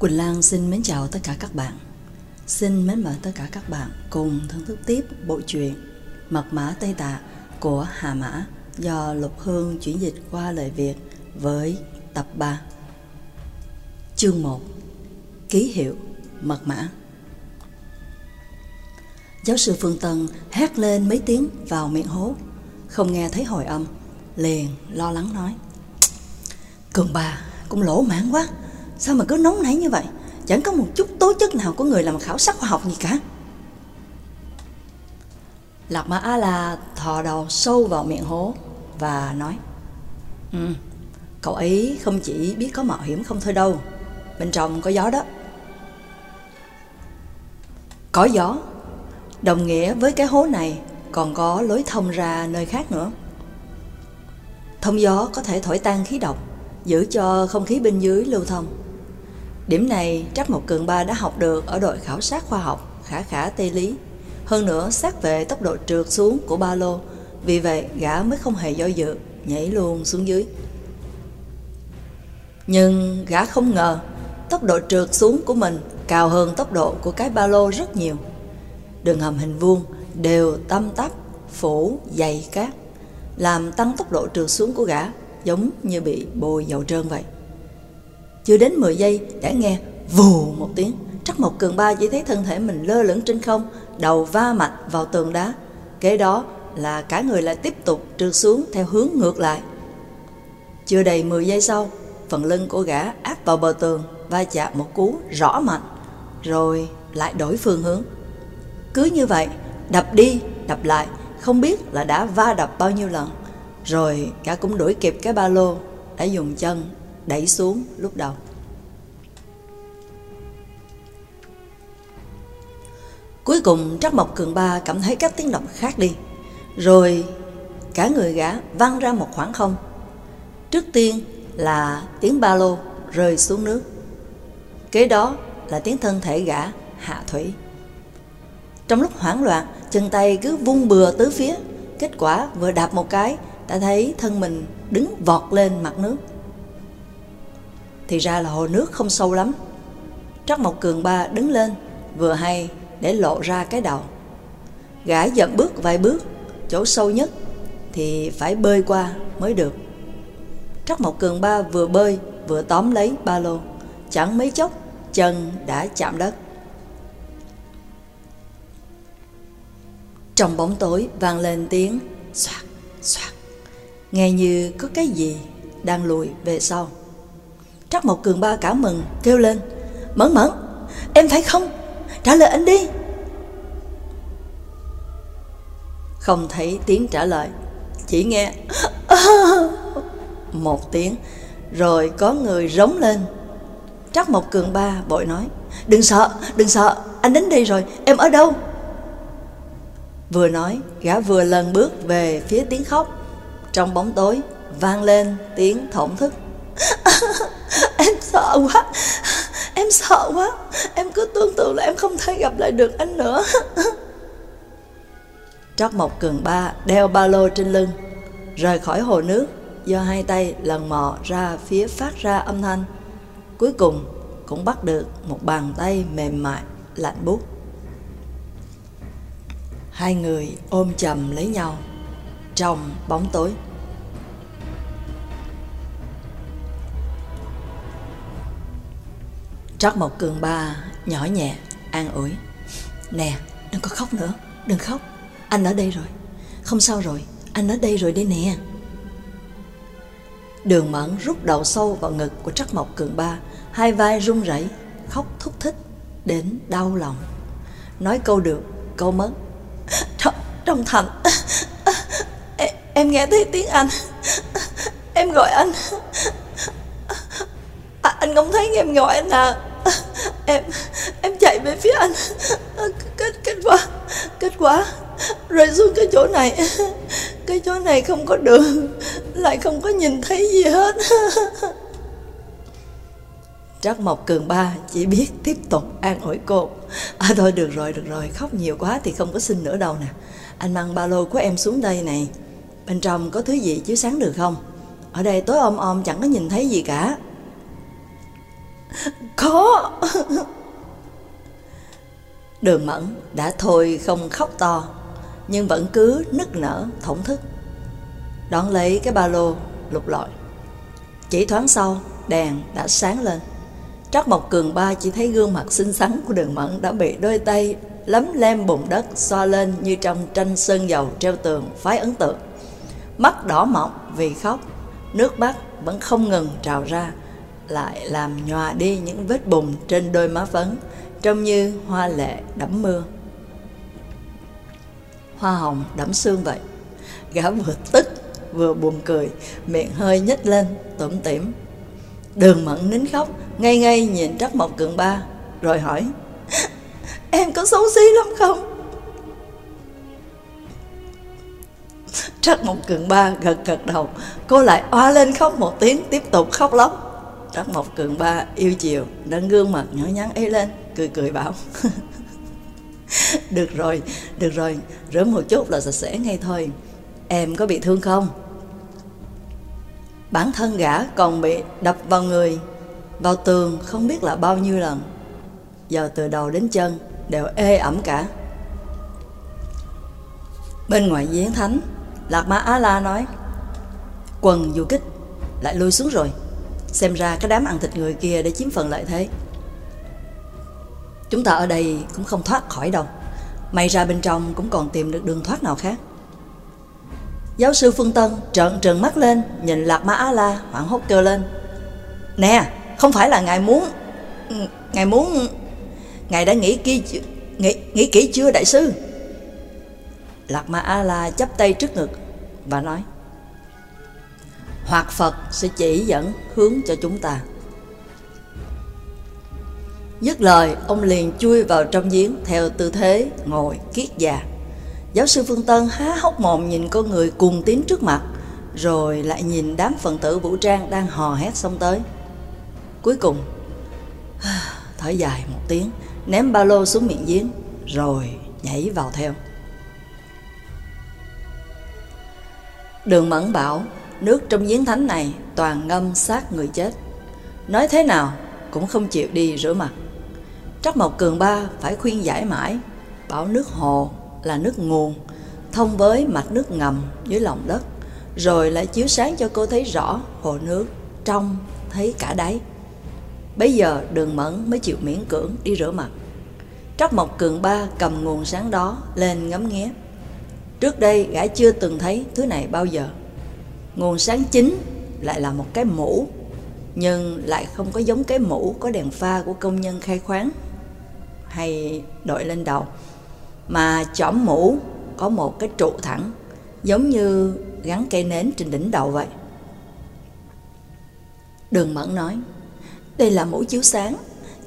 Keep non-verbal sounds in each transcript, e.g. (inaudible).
Quỳnh Lan xin mến chào tất cả các bạn. Xin mến mời tất cả các bạn cùng thưởng thức tiếp bộ truyện Mật mã Tây Tạ của Hà Mã do Lục Hương chuyển dịch qua lời Việt với tập 3. Chương 1 Ký hiệu Mật mã Giáo sư Phương Tân hét lên mấy tiếng vào miệng hố, không nghe thấy hồi âm, liền lo lắng nói. Cường bà cũng lỗ mãn quá, sao mà cứ nóng nảy như vậy, chẳng có một chút tố chất nào của người làm khảo sát khoa học gì cả. Lạc Mã A La thò đầu sâu vào miệng hố và nói Ừ, cậu ấy không chỉ biết có mạo hiểm không thôi đâu, bên trong có gió đó. Có gió, đồng nghĩa với cái hố này còn có lối thông ra nơi khác nữa. Thông gió có thể thổi tan khí độc, giữ cho không khí bên dưới lưu thông. Điểm này Trắc Mộc Cường Ba đã học được ở đội khảo sát khoa học khả khả Tây Lý. Hơn nữa sát về tốc độ trượt xuống của ba lô, vì vậy gã mới không hề do dự, nhảy luôn xuống dưới. Nhưng gã không ngờ tốc độ trượt xuống của mình cao hơn tốc độ của cái ba lô rất nhiều. Đường hầm hình vuông đều tăm tắp, phủ, dày cát, làm tăng tốc độ trượt xuống của gã giống như bị bôi dầu trơn vậy. Chưa đến 10 giây đã nghe vù một tiếng, Trắc Mộc Cường Ba chỉ thấy thân thể mình lơ lửng trên không, đầu va mạnh vào tường đá. Kế đó là cả người lại tiếp tục trượt xuống theo hướng ngược lại. Chưa đầy 10 giây sau, phần lưng của gã áp vào bờ tường, va chạm một cú rõ mạnh, rồi lại đổi phương hướng. Cứ như vậy, đập đi, đập lại, không biết là đã va đập bao nhiêu lần. Rồi cả cũng đuổi kịp cái ba lô đã dùng chân đẩy xuống lúc đầu. Cuối cùng Trắc Mộc Cường Ba cảm thấy các tiếng động khác đi. Rồi cả người gã văng ra một khoảng không. Trước tiên là tiếng ba lô rơi xuống nước. Kế đó là tiếng thân thể gã hạ thủy. Trong lúc hoảng loạn, chân tay cứ vung bừa tứ phía. Kết quả vừa đạp một cái, đã thấy thân mình đứng vọt lên mặt nước. Thì ra là hồ nước không sâu lắm. Trắc Mộc Cường Ba đứng lên, vừa hay để lộ ra cái đầu. Gã dậm bước vài bước, chỗ sâu nhất thì phải bơi qua mới được. Trắc Mộc Cường Ba vừa bơi vừa tóm lấy ba lô, chẳng mấy chốc chân đã chạm đất. Trong bóng tối vang lên tiếng xoạt, xoạt, nghe như có cái gì đang lùi về sau. Trắc một Cường Ba cả mừng, kêu lên, Mẫn Mẫn, em thấy không? Trả lời anh đi. Không thấy tiếng trả lời, chỉ nghe (laughs) một tiếng, rồi có người rống lên. Trắc một Cường Ba bội nói, đừng sợ, đừng sợ, anh đến đây rồi, em ở đâu? Vừa nói, gã vừa lần bước về phía tiếng khóc. Trong bóng tối, vang lên tiếng thổn thức. (laughs) em sợ quá, em sợ quá, em cứ tưởng tượng là em không thể gặp lại được anh nữa. (laughs) Trắc Mộc Cường Ba đeo ba lô trên lưng, rời khỏi hồ nước, do hai tay lần mò ra phía phát ra âm thanh. Cuối cùng cũng bắt được một bàn tay mềm mại, lạnh buốt. Hai người ôm chầm lấy nhau trong bóng tối. Trắc Mộc Cường Ba nhỏ nhẹ, an ủi. Nè, đừng có khóc nữa, đừng khóc. Anh ở đây rồi. Không sao rồi, anh ở đây rồi đây nè. Đường Mẫn rút đầu sâu vào ngực của Trắc Mộc Cường Ba, hai vai run rẩy, khóc thúc thích, đến đau lòng. Nói câu được, câu mất. Trong, trong thành, em, em nghe thấy tiếng anh, em gọi anh. À, anh không thấy em gọi anh à em em chạy về phía anh. À, kết kết quả kết quả rơi xuống cái chỗ này. Cái chỗ này không có đường lại không có nhìn thấy gì hết. Trác Mộc Cường Ba chỉ biết tiếp tục an ủi cô. À thôi được rồi, được rồi, khóc nhiều quá thì không có xin nữa đâu nè. Anh mang ba lô của em xuống đây này. Bên trong có thứ gì chiếu sáng được không? Ở đây tối om om chẳng có nhìn thấy gì cả. Có. Đường mẫn đã thôi không khóc to Nhưng vẫn cứ nức nở thổn thức. Đón lấy cái ba lô lục lọi. Chỉ thoáng sau đèn đã sáng lên. Trắc Mộc Cường Ba chỉ thấy gương mặt xinh xắn của đường mẫn đã bị đôi tay lấm lem bùn đất xoa lên như trong tranh sơn dầu treo tường phái ấn tượng. Mắt đỏ mọng vì khóc, nước mắt vẫn không ngừng trào ra, lại làm nhòa đi những vết bùn trên đôi má phấn, trông như hoa lệ đẫm mưa. Hoa hồng đẫm xương vậy. Gã vừa tức vừa buồn cười, miệng hơi nhếch lên, tủm tỉm. Đường mẫn nín khóc, ngây ngây nhìn Trắc Mộc Cường Ba, rồi hỏi, (laughs) Em có xấu xí lắm không? Trắc Mộc Cường Ba gật gật đầu, cô lại oa lên khóc một tiếng, tiếp tục khóc lóc. Trắc Mộc Cường Ba yêu chiều, nâng gương mặt nhỏ nhắn ấy lên, cười cười bảo. (laughs) được rồi, được rồi, rửa một chút là sạch sẽ ngay thôi. Em có bị thương không? Bản thân gã còn bị đập vào người, vào tường không biết là bao nhiêu lần. Giờ từ đầu đến chân đều ê ẩm cả. Bên ngoài giếng thánh, Lạc Ma Á La nói, quần du kích lại lui xuống rồi. Xem ra cái đám ăn thịt người kia để chiếm phần lợi thế. Chúng ta ở đây cũng không thoát khỏi đâu. May ra bên trong cũng còn tìm được đường thoát nào khác. Giáo sư Phương Tân trợn trừng mắt lên, nhìn Lạc Ma Á La hoảng hốt kêu lên. Nè, không phải là ngài muốn... Ngài muốn... Ngài đã nghĩ kỹ, nghĩ, nghĩ kỹ chưa đại sư? Lạc Ma A La chắp tay trước ngực và nói hoặc Phật sẽ chỉ dẫn hướng cho chúng ta. Dứt lời, ông liền chui vào trong giếng theo tư thế ngồi kiết già. Giáo sư Phương Tân há hốc mồm nhìn con người cùng tiến trước mặt, rồi lại nhìn đám phần tử vũ trang đang hò hét xông tới. Cuối cùng, (sighs) thở dài một tiếng, ném ba lô xuống miệng giếng, rồi nhảy vào theo. Đường Mẫn bảo, nước trong giếng thánh này toàn ngâm xác người chết. Nói thế nào cũng không chịu đi rửa mặt. Trắc Mộc Cường Ba phải khuyên giải mãi, bảo nước hồ là nước nguồn, thông với mạch nước ngầm dưới lòng đất, rồi lại chiếu sáng cho cô thấy rõ hồ nước trong thấy cả đáy. Bây giờ đường mẫn mới chịu miễn cưỡng đi rửa mặt. Trắc Mộc Cường Ba cầm nguồn sáng đó lên ngắm nghía. Trước đây gã chưa từng thấy thứ này bao giờ. Nguồn sáng chính lại là một cái mũ, nhưng lại không có giống cái mũ có đèn pha của công nhân khai khoáng hay đội lên đầu, mà chỏm mũ có một cái trụ thẳng, giống như gắn cây nến trên đỉnh đầu vậy. Đường Mẫn nói, đây là mũ chiếu sáng,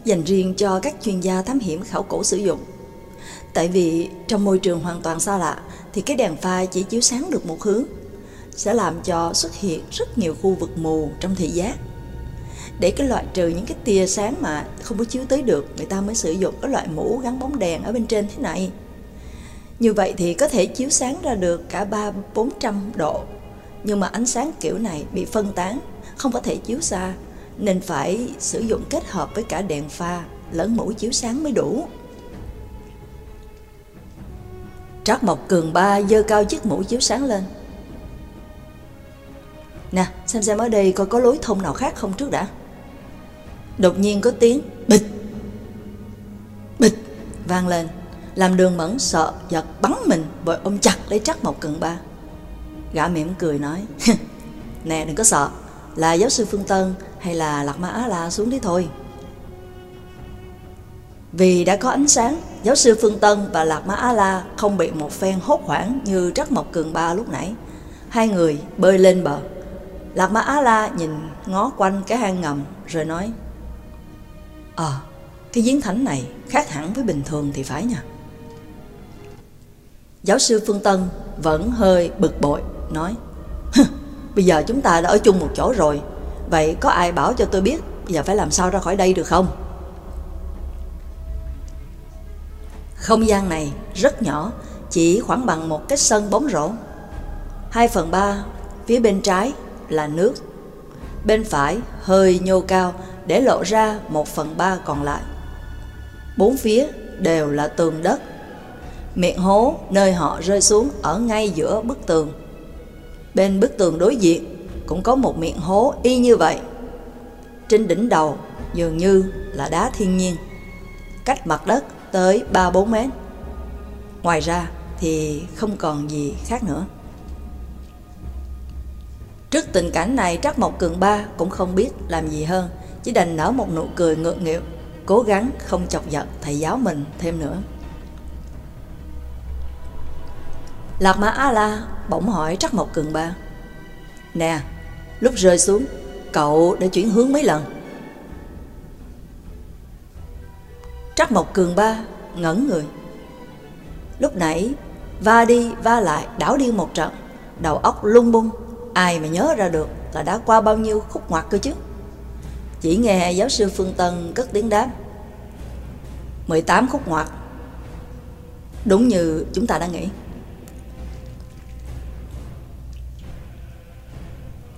dành riêng cho các chuyên gia thám hiểm khảo cổ sử dụng. Tại vì trong môi trường hoàn toàn xa lạ thì cái đèn pha chỉ chiếu sáng được một hướng, sẽ làm cho xuất hiện rất nhiều khu vực mù trong thị giác. Để cái loại trừ những cái tia sáng mà không có chiếu tới được, người ta mới sử dụng cái loại mũ gắn bóng đèn ở bên trên thế này. Như vậy thì có thể chiếu sáng ra được cả ba bốn trăm độ, nhưng mà ánh sáng kiểu này bị phân tán, không có thể chiếu xa, nên phải sử dụng kết hợp với cả đèn pha lẫn mũ chiếu sáng mới đủ. Trác Mộc Cường Ba dơ cao chiếc mũ chiếu sáng lên. Nè, xem xem ở đây coi có lối thông nào khác không trước đã. Đột nhiên có tiếng bịch, bịch vang lên, làm đường mẫn sợ giật bắn mình vội ôm chặt lấy chắc một cận Ba. Gã mỉm cười nói, nè đừng có sợ, là giáo sư Phương Tân hay là Lạc Ma Á La xuống đi thôi. Vì đã có ánh sáng, giáo sư Phương Tân và Lạc Ma Á La không bị một phen hốt hoảng như Trắc Mộc Cường Ba lúc nãy. Hai người bơi lên bờ. Lạc Ma Á La nhìn ngó quanh cái hang ngầm rồi nói Ờ, à, cái giếng thánh này khác hẳn với bình thường thì phải nha. Giáo sư Phương Tân vẫn hơi bực bội, nói Bây giờ chúng ta đã ở chung một chỗ rồi Vậy có ai bảo cho tôi biết Giờ phải làm sao ra khỏi đây được không Không gian này rất nhỏ Chỉ khoảng bằng một cái sân bóng rổ 2 phần 3 Phía bên trái là nước Bên phải hơi nhô cao để lộ ra một phần ba còn lại. Bốn phía đều là tường đất. Miệng hố nơi họ rơi xuống ở ngay giữa bức tường. Bên bức tường đối diện cũng có một miệng hố y như vậy. Trên đỉnh đầu dường như là đá thiên nhiên, cách mặt đất tới 3-4 mét. Ngoài ra thì không còn gì khác nữa. Trước tình cảnh này Trắc Mộc Cường Ba cũng không biết làm gì hơn, chỉ đành nở một nụ cười ngượng nghịu, cố gắng không chọc giận thầy giáo mình thêm nữa. Lạc Mã A-La bỗng hỏi Trắc Mộc Cường Ba Nè, lúc rơi xuống, cậu đã chuyển hướng mấy lần? Trắc Mộc Cường Ba ngẩn người. Lúc nãy, va đi va lại đảo điên một trận, đầu óc lung bung, ai mà nhớ ra được là đã qua bao nhiêu khúc ngoặt cơ chứ. Chỉ nghe giáo sư Phương Tân cất tiếng đáp. 18 khúc ngoặt. Đúng như chúng ta đã nghĩ.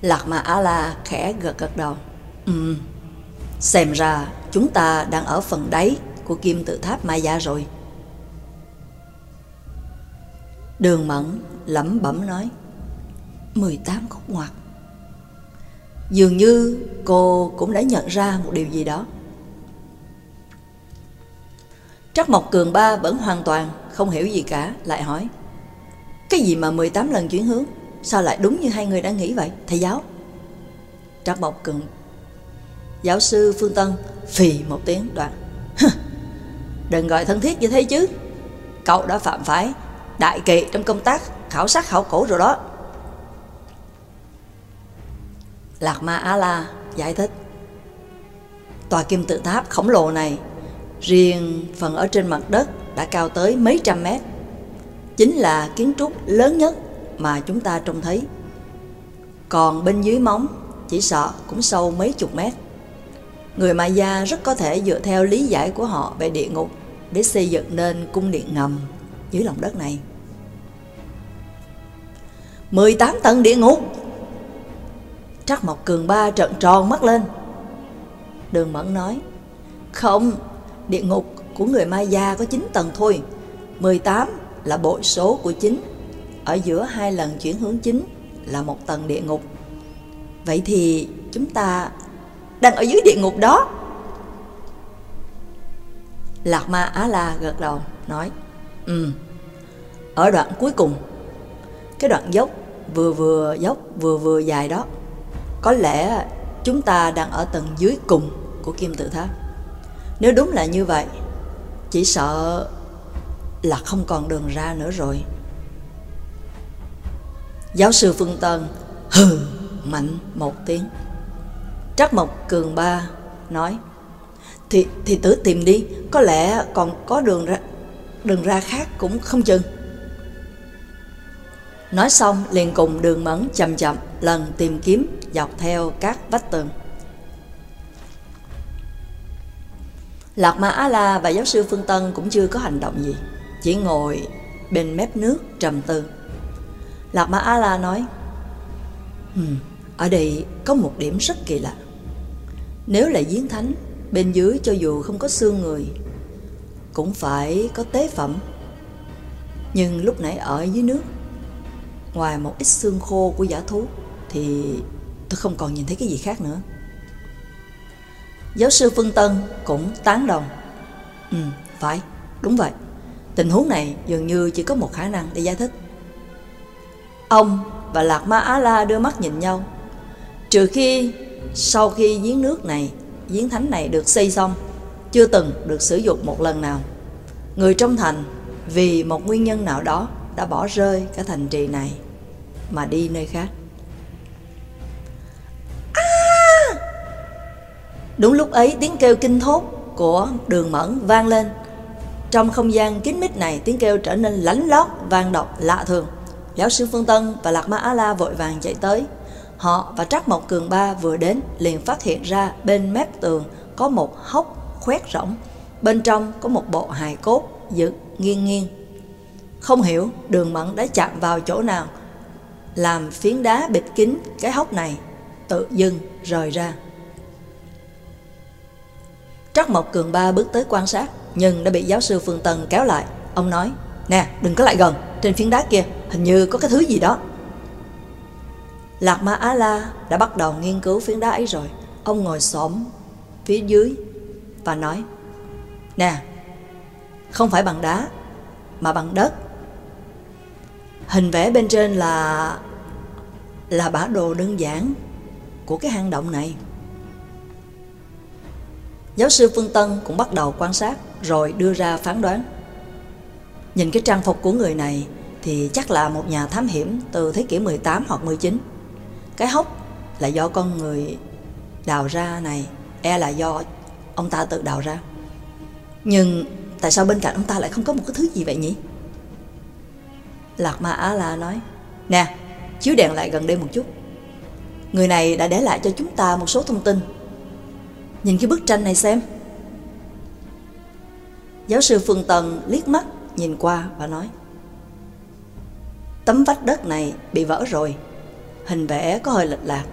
Lạc Mà A-La khẽ gật gật đầu. Ừ, xem ra chúng ta đang ở phần đáy của kim tự tháp Maya rồi. Đường Mẫn lẩm bẩm nói 18 khúc ngoặt Dường như cô cũng đã nhận ra một điều gì đó. Trắc Mộc Cường Ba vẫn hoàn toàn không hiểu gì cả, Lại hỏi, Cái gì mà 18 lần chuyển hướng? Sao lại đúng như hai người đã nghĩ vậy, Thầy giáo? Trắc Mộc Cường, Giáo sư Phương Tân, phì một tiếng đoạn Đừng gọi thân thiết như thế chứ. Cậu đã phạm phải đại kỵ trong công tác khảo sát khảo cổ rồi đó. Lạc Ma Á La giải thích. Tòa kim tự tháp khổng lồ này, Riêng phần ở trên mặt đất đã cao tới mấy trăm mét. Chính là kiến trúc lớn nhất mà chúng ta trông thấy. Còn bên dưới móng, chỉ sợ cũng sâu mấy chục mét. Người Maya rất có thể dựa theo lý giải của họ về địa ngục để xây dựng nên cung điện ngầm dưới lòng đất này. 18 tầng địa ngục Trắc Mộc Cường Ba trợn tròn mắt lên. Đường Mẫn nói Không, địa ngục của người Maya có 9 tầng thôi. 18 là bội số của 9 Ở giữa hai lần chuyển hướng chính là một tầng địa ngục. Vậy thì chúng ta đang ở dưới địa ngục đó. Lạc Ma Á La gật đầu nói Ừ, ở đoạn cuối cùng. Cái đoạn dốc vừa vừa dốc vừa vừa dài đó có lẽ chúng ta đang ở tầng dưới cùng của kim tự tháp. Nếu đúng là như vậy, chỉ sợ là không còn đường ra nữa rồi. Giáo sư Phương Tân hừ mạnh một tiếng. Trắc Mộc Cường Ba nói thì thì tự tìm đi, có lẽ còn có đường ra đường ra khác cũng không chừng. Nói xong liền cùng đường mẫn chậm chậm lần tìm kiếm dọc theo các vách tường. Lạc Ma Á-la và giáo sư Phương Tân cũng chưa có hành động gì, chỉ ngồi bên mép nước trầm tư. Lạc Ma Á-la nói, hmm, ở đây có một điểm rất kỳ lạ. Nếu là giếng thánh, bên dưới cho dù không có xương người, cũng phải có tế phẩm. Nhưng lúc nãy ở dưới nước ngoài một ít xương khô của giả thú thì tôi không còn nhìn thấy cái gì khác nữa. Giáo sư Phương Tân cũng tán đồng. Ừ, phải, đúng vậy. Tình huống này dường như chỉ có một khả năng để giải thích. Ông và Lạc Ma Á La đưa mắt nhìn nhau. Trừ khi sau khi giếng nước này, giếng thánh này được xây xong, chưa từng được sử dụng một lần nào. Người trong thành vì một nguyên nhân nào đó đã bỏ rơi cả thành trì này mà đi nơi khác. À! Đúng lúc ấy tiếng kêu kinh thốt của đường mẫn vang lên. Trong không gian kín mít này tiếng kêu trở nên lánh lót, vang độc, lạ thường. Giáo sư Phương Tân và Lạc Ma Á La vội vàng chạy tới. Họ và trác Mộc Cường Ba vừa đến liền phát hiện ra bên mép tường có một hốc khoét rỗng. Bên trong có một bộ hài cốt dựng nghiêng nghiêng. Không hiểu đường mẫn đã chạm vào chỗ nào làm phiến đá bịt kín cái hốc này tự dưng rời ra. Trắc Mộc Cường Ba bước tới quan sát, nhưng đã bị giáo sư Phương Tần kéo lại. Ông nói, nè, đừng có lại gần, trên phiến đá kia, hình như có cái thứ gì đó. Lạc Ma Á La đã bắt đầu nghiên cứu phiến đá ấy rồi. Ông ngồi xổm phía dưới và nói, nè, không phải bằng đá, mà bằng đất. Hình vẽ bên trên là là bản đồ đơn giản của cái hang động này. Giáo sư Phương Tân cũng bắt đầu quan sát rồi đưa ra phán đoán. Nhìn cái trang phục của người này thì chắc là một nhà thám hiểm từ thế kỷ 18 hoặc 19. Cái hốc là do con người đào ra này, e là do ông ta tự đào ra. Nhưng tại sao bên cạnh ông ta lại không có một cái thứ gì vậy nhỉ? Lạc Ma Á La nói, Nè, chiếu đèn lại gần đây một chút. Người này đã để lại cho chúng ta một số thông tin Nhìn cái bức tranh này xem. Giáo sư Phương Tần liếc mắt nhìn qua và nói Tấm vách đất này bị vỡ rồi, hình vẽ có hơi lệch lạc.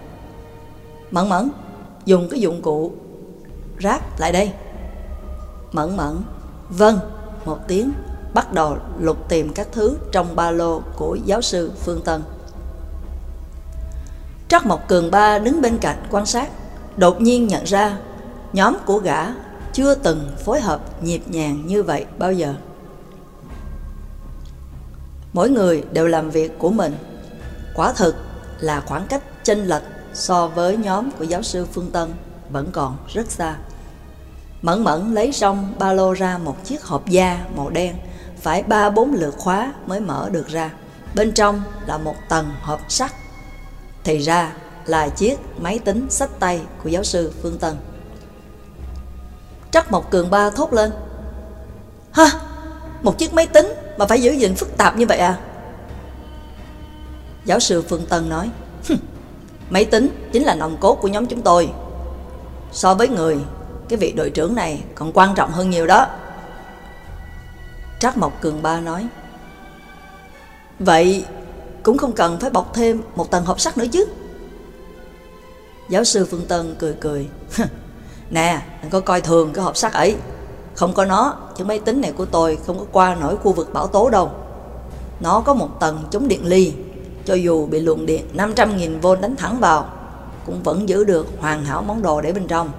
Mẫn mẫn, dùng cái dụng cụ rác lại đây. Mẫn mẫn, vâng, một tiếng, bắt đầu lục tìm các thứ trong ba lô của giáo sư Phương Tân. Trắc Mộc Cường Ba đứng bên cạnh quan sát, đột nhiên nhận ra nhóm của gã chưa từng phối hợp nhịp nhàng như vậy bao giờ. Mỗi người đều làm việc của mình. Quả thực là khoảng cách chênh lệch so với nhóm của giáo sư Phương Tân vẫn còn rất xa. Mẫn mẫn lấy xong ba lô ra một chiếc hộp da màu đen, phải ba bốn lượt khóa mới mở được ra. Bên trong là một tầng hộp sắt. Thì ra là chiếc máy tính sách tay của giáo sư Phương Tân. Trắc Mộc Cường Ba thốt lên Hả? Một chiếc máy tính mà phải giữ gìn phức tạp như vậy à? Giáo sư Phương Tân nói Máy tính chính là nòng cốt của nhóm chúng tôi So với người, Cái vị đội trưởng này còn quan trọng hơn nhiều đó Trác Mộc Cường Ba nói Vậy cũng không cần phải bọc thêm một tầng hộp sắt nữa chứ Giáo sư Phương Tân cười cười Nè, đừng có coi thường cái hộp sắt ấy. Không có nó, chiếc máy tính này của tôi không có qua nổi khu vực bão tố đâu. Nó có một tầng chống điện ly, cho dù bị luồng điện 500.000V đánh thẳng vào, cũng vẫn giữ được hoàn hảo món đồ để bên trong.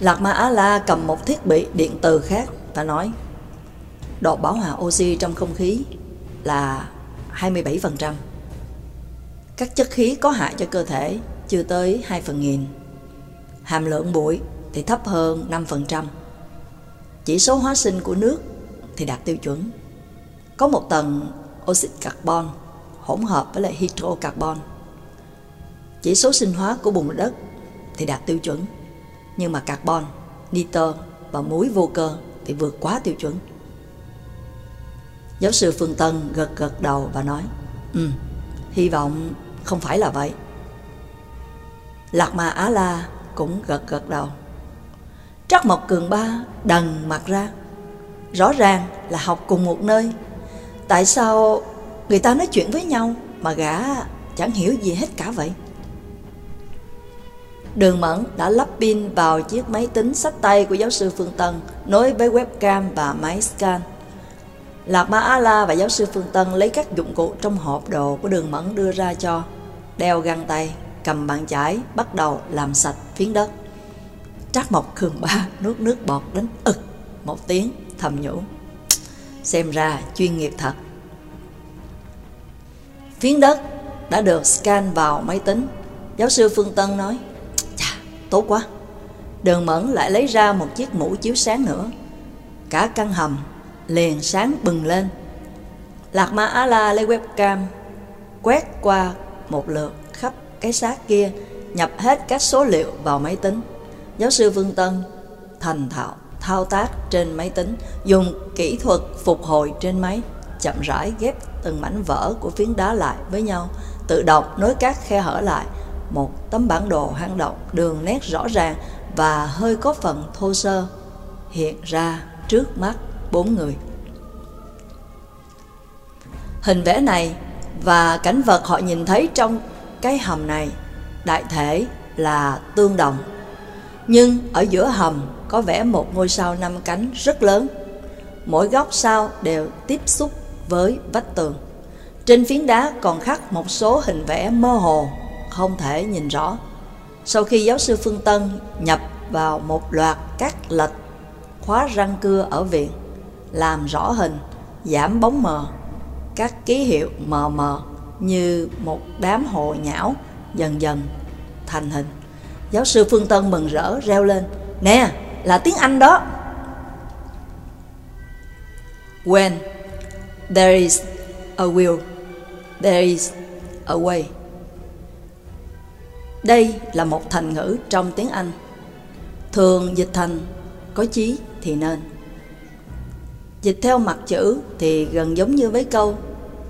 Lạc Ma Á La cầm một thiết bị điện từ khác và nói, độ bảo hòa oxy trong không khí là 27%. Các chất khí có hại cho cơ thể chưa tới 2 phần nghìn. Hàm lượng bụi thì thấp hơn 5%. Chỉ số hóa sinh của nước thì đạt tiêu chuẩn. Có một tầng oxit carbon hỗn hợp với lại hydrocarbon. Chỉ số sinh hóa của bùn đất thì đạt tiêu chuẩn. Nhưng mà carbon, nitơ và muối vô cơ thì vượt quá tiêu chuẩn. Giáo sư Phương Tân gật gật đầu và nói Ừ, hy vọng không phải là vậy. Lạc Ma Á La cũng gật gật đầu. Trắc Mộc Cường Ba đần mặt ra. Rõ ràng là học cùng một nơi. Tại sao người ta nói chuyện với nhau mà gã chẳng hiểu gì hết cả vậy? Đường Mẫn đã lắp pin vào chiếc máy tính sách tay của giáo sư Phương Tân nối với webcam và máy scan. Lạc Ma A La và giáo sư Phương Tân lấy các dụng cụ trong hộp đồ của đường Mẫn đưa ra cho, đeo găng tay, cầm bàn chải bắt đầu làm sạch phiến đất. Trác Mộc Cường Ba (laughs) nuốt nước bọt đến ực một tiếng thầm nhủ. Xem ra chuyên nghiệp thật. Phiến đất đã được scan vào máy tính. Giáo sư Phương Tân nói, tốt quá. Đường Mẫn lại lấy ra một chiếc mũ chiếu sáng nữa. Cả căn hầm liền sáng bừng lên. Lạc Ma Á La lấy webcam quét qua một lượt khắp cái xác kia nhập hết các số liệu vào máy tính. Giáo sư Vương Tân thành thạo thao tác trên máy tính, dùng kỹ thuật phục hồi trên máy, chậm rãi ghép từng mảnh vỡ của phiến đá lại với nhau, tự động nối các khe hở lại, một tấm bản đồ hang động đường nét rõ ràng và hơi có phần thô sơ hiện ra trước mắt bốn người. Hình vẽ này và cảnh vật họ nhìn thấy trong cái hầm này đại thể là tương đồng Nhưng ở giữa hầm có vẽ một ngôi sao năm cánh rất lớn. Mỗi góc sao đều tiếp xúc với vách tường. Trên phiến đá còn khắc một số hình vẽ mơ hồ, không thể nhìn rõ. Sau khi giáo sư Phương Tân nhập vào một loạt các lệch khóa răng cưa ở viện, làm rõ hình, giảm bóng mờ, các ký hiệu mờ mờ như một đám hồ nhão dần dần thành hình. Giáo sư Phương Tân mừng rỡ reo lên, Nè, là tiếng Anh đó. When there is a will, there is a way. Đây là một thành ngữ trong tiếng Anh. Thường dịch thành có chí thì nên. Dịch theo mặt chữ thì gần giống như với câu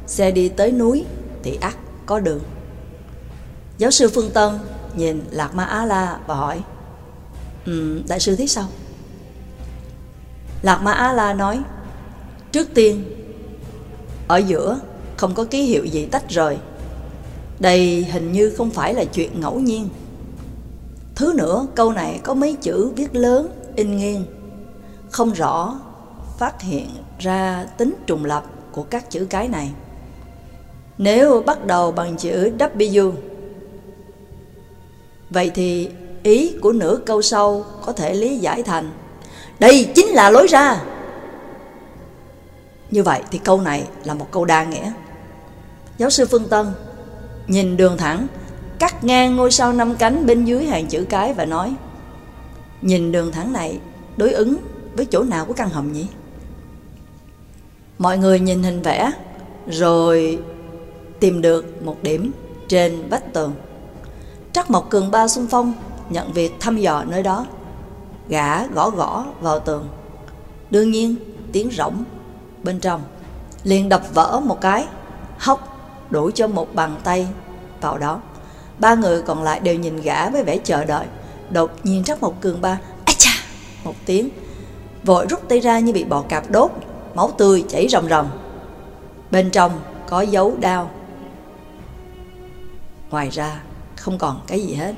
Xe đi tới núi thì ắt có đường. Giáo sư Phương Tân nhìn Lạc Ma Á La và hỏi um, Đại sư thấy sao? Lạc Ma Á La nói Trước tiên Ở giữa không có ký hiệu gì tách rời đây hình như không phải là chuyện ngẫu nhiên. Thứ nữa, câu này có mấy chữ viết lớn, in nghiêng. Không rõ, phát hiện ra tính trùng lập của các chữ cái này. Nếu bắt đầu bằng chữ W, Vậy thì ý của nửa câu sau có thể lý giải thành, Đây chính là lối ra. Như vậy thì câu này là một câu đa nghĩa. Giáo sư Phương Tân nhìn đường thẳng Cắt ngang ngôi sao năm cánh bên dưới hàng chữ cái và nói Nhìn đường thẳng này đối ứng với chỗ nào của căn hầm nhỉ? Mọi người nhìn hình vẽ Rồi tìm được một điểm trên vách tường Trắc Mộc Cường Ba xung phong nhận việc thăm dò nơi đó. Gã gõ gõ vào tường. Đương nhiên, tiếng rỗng bên trong. Liền đập vỡ một cái, hốc đủ cho một bàn tay vào đó. Ba người còn lại đều nhìn gã với vẻ chờ đợi. Đột nhiên Trắc một Cường Ba, a cha, một tiếng. Vội rút tay ra như bị bò cạp đốt, máu tươi chảy ròng ròng. Bên trong có dấu đao. Ngoài ra, không còn cái gì hết.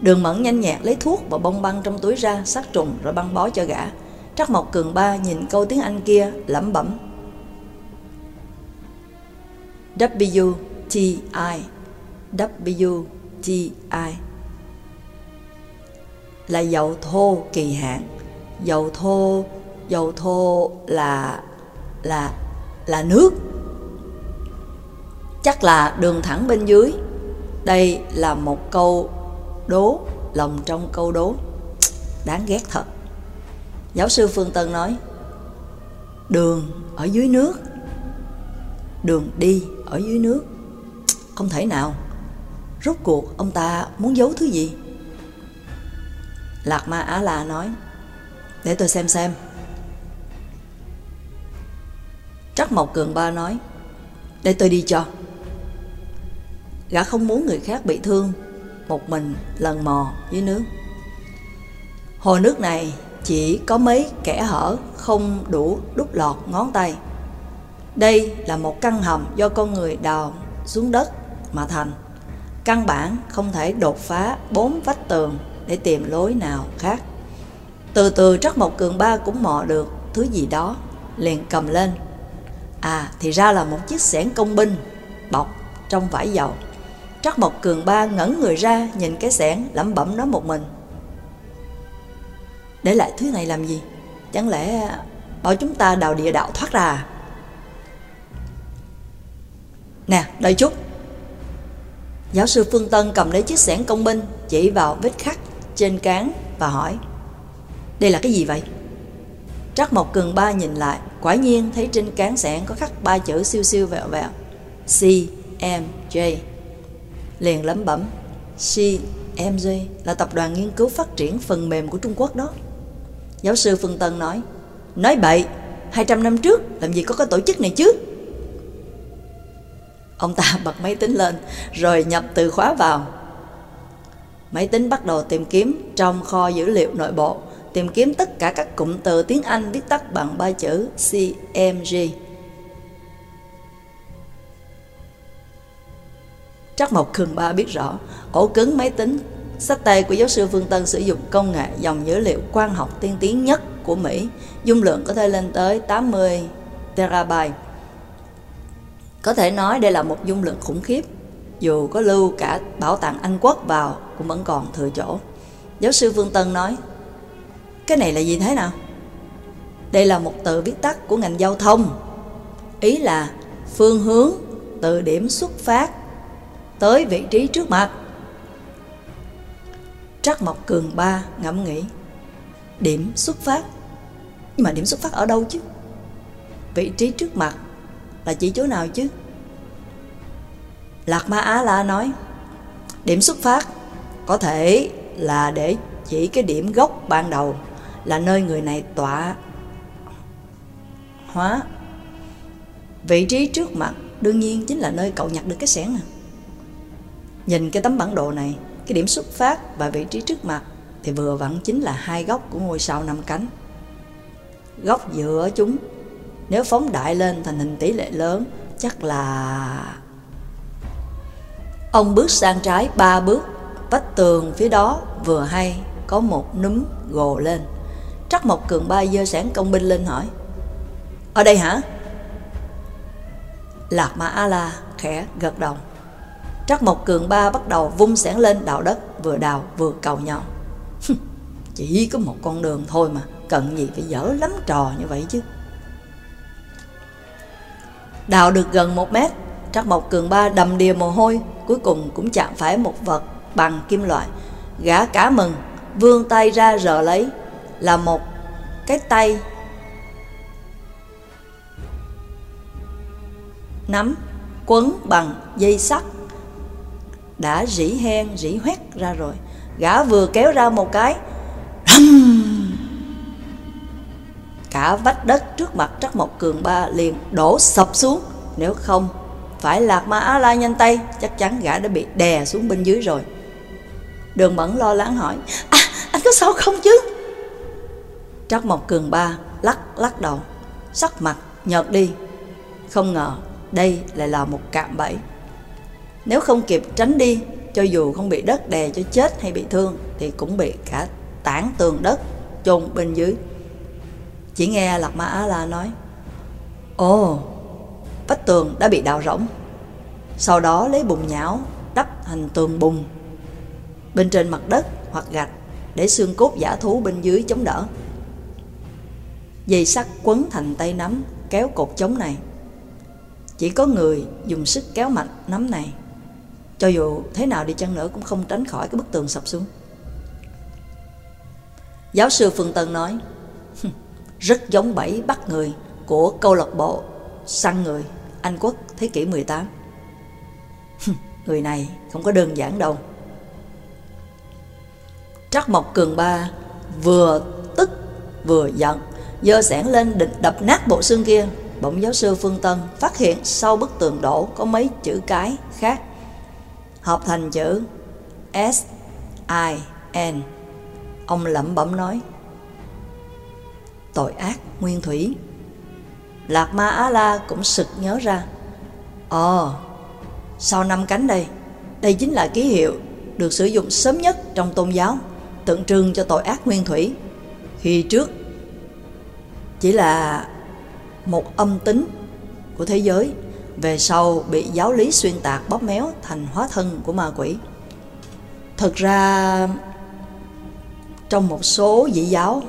Đường mẫn nhanh nhẹn lấy thuốc và bông băng trong túi ra, sát trùng rồi băng bó cho gã. Trắc Mộc Cường Ba nhìn câu tiếng Anh kia, lẩm bẩm. W WTI I W I là dầu thô kỳ hạn. Dầu thô, dầu thô là là là nước. Chắc là đường thẳng bên dưới đây là một câu đố, lòng trong câu đố. Đáng ghét thật. Giáo sư Phương Tân nói, đường ở dưới nước, đường đi ở dưới nước. Không thể nào. Rốt cuộc ông ta muốn giấu thứ gì? Lạc Ma Á La nói, để tôi xem xem. Trắc Mộc Cường Ba nói, để tôi đi cho. Gã không muốn người khác bị thương Một mình lần mò dưới nước Hồ nước này chỉ có mấy kẻ hở không đủ đút lọt ngón tay đây là một căn hầm do con người đào xuống đất mà thành Căn bản không thể đột phá bốn vách tường để tìm lối nào khác Từ từ Trắc Mộc Cường Ba cũng mò được thứ gì đó, liền cầm lên À thì ra là một chiếc xẻng công binh, bọc trong vải dầu Trắc Mộc Cường Ba ngẩn người ra nhìn cái xẻng, lẩm bẩm nói một mình. Để lại thứ này làm gì? Chẳng lẽ bảo chúng ta đào địa đạo thoát ra à? Nè, đợi chút. Giáo sư Phương Tân cầm lấy chiếc xẻng công binh chỉ vào vết khắc trên cán và hỏi Đây là cái gì vậy? Trắc Mộc Cường Ba nhìn lại Quả nhiên thấy trên cán xẻng có khắc ba chữ siêu siêu vẹo vẹo C, M, J liền lẩm bẩm CMJ là tập đoàn nghiên cứu phát triển phần mềm của Trung Quốc đó. Giáo sư Phương Tân nói, nói bậy, 200 năm trước làm gì có cái tổ chức này chứ? Ông ta (laughs) bật máy tính lên rồi nhập từ khóa vào. Máy tính bắt đầu tìm kiếm trong kho dữ liệu nội bộ, tìm kiếm tất cả các cụm từ tiếng Anh viết tắt bằng ba chữ CMG. Trắc Mộc Cường Ba biết rõ, ổ cứng máy tính Sách tay của giáo sư Phương Tân sử dụng công nghệ dòng dữ liệu quan học tiên tiến nhất của Mỹ, dung lượng có thể lên tới 80 terabyte. Có thể nói đây là một dung lượng khủng khiếp, dù có lưu cả bảo tàng Anh Quốc vào cũng vẫn còn thừa chỗ. Giáo sư Vương Tân nói, cái này là gì thế nào? Đây là một từ viết tắt của ngành giao thông. Ý là phương hướng từ điểm xuất phát tới vị trí trước mặt. Trắc Mộc Cường Ba ngẫm nghĩ. Điểm xuất phát? Nhưng mà điểm xuất phát ở đâu chứ? Vị trí trước mặt là chỉ chỗ nào chứ? Lạc Ma Á La nói, điểm xuất phát có thể là để chỉ cái điểm gốc ban đầu là nơi người này tọa hóa. Vị trí trước mặt đương nhiên chính là nơi cậu nhặt được cái xẻng à. Nhìn cái tấm bản đồ này, cái điểm xuất phát và vị trí trước mặt thì vừa vặn chính là hai góc của ngôi sao năm cánh. Góc giữa chúng, nếu phóng đại lên thành hình tỷ lệ lớn, chắc là... Ông bước sang trái ba bước, vách tường phía đó vừa hay có một núm gồ lên. Trắc một Cường Ba dơ sảng công binh lên hỏi. Ở đây hả? Lạc Mã A-La khẽ gật đầu. Trắc một Cường Ba bắt đầu vung sẻn lên đào đất, vừa đào vừa cầu nhau. Chỉ có một con đường thôi mà, cần gì phải dở lắm trò như vậy chứ. Đào được gần một mét, Trắc Mộc Cường Ba đầm đìa mồ hôi, cuối cùng cũng chạm phải một vật bằng kim loại. Gã cả mừng, vươn tay ra rờ lấy, là một cái tay nắm quấn bằng dây sắt. Đã rỉ hen rỉ hoét ra rồi. Gã vừa kéo ra một cái cả vách đất trước mặt trắc Mộc cường ba liền đổ sập xuống nếu không phải lạc ma á la nhanh tay chắc chắn gã đã bị đè xuống bên dưới rồi đường mẫn lo lắng hỏi à anh có sao không chứ trắc Mộc cường ba lắc lắc đầu sắc mặt nhợt đi không ngờ đây lại là một cạm bẫy. Nếu không kịp tránh đi, cho dù không bị đất đè cho chết hay bị thương, thì cũng bị cả tảng tường đất chôn bên dưới. Chỉ nghe Lạc Ma Á La nói, Ồ, vách tường đã bị đào rỗng. Sau đó lấy bùn nhão đắp thành tường bùn bên trên mặt đất hoặc gạch để xương cốt giả thú bên dưới chống đỡ. Dây sắt quấn thành tay nắm kéo cột chống này chỉ có người dùng sức kéo mạnh nắm này Cho dù thế nào đi chăng nữa cũng không tránh khỏi cái bức tường sập xuống Giáo sư Phương Tân nói rất giống bẫy bắt người của câu lạc bộ săn người Anh Quốc thế kỷ 18 (laughs) Người này không có đơn giản đâu. Trắc Mộc Cường Ba vừa tức vừa giận giơ sẻn lên định đập nát bộ xương kia. Bỗng giáo sư Phương Tân phát hiện sau bức tường đổ có mấy chữ cái khác, hợp thành chữ S, I, N. Ông lẩm bẩm nói, tội ác nguyên thủy. Lạc Ma Á La cũng sực nhớ ra, Ồ, sau năm cánh đây, đây chính là ký hiệu được sử dụng sớm nhất trong tôn giáo, tượng trưng cho tội ác nguyên thủy. Khi trước chỉ là một âm tính của thế giới về sau bị giáo lý xuyên tạc bóp méo thành hóa thân của ma quỷ. Thực ra trong một số dị giáo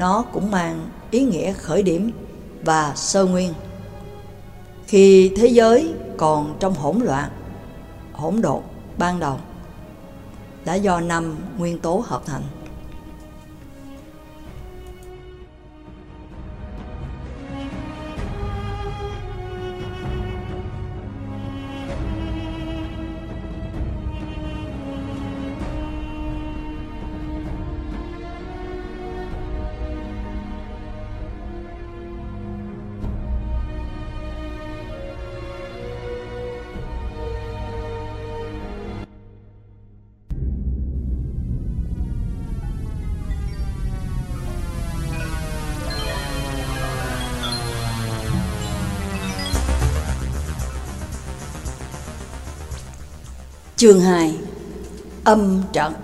nó cũng mang ý nghĩa khởi điểm và sơ nguyên. Khi thế giới còn trong hỗn loạn, hỗn độn ban đầu đã do năm nguyên tố hợp thành. Chương 2 Âm trận.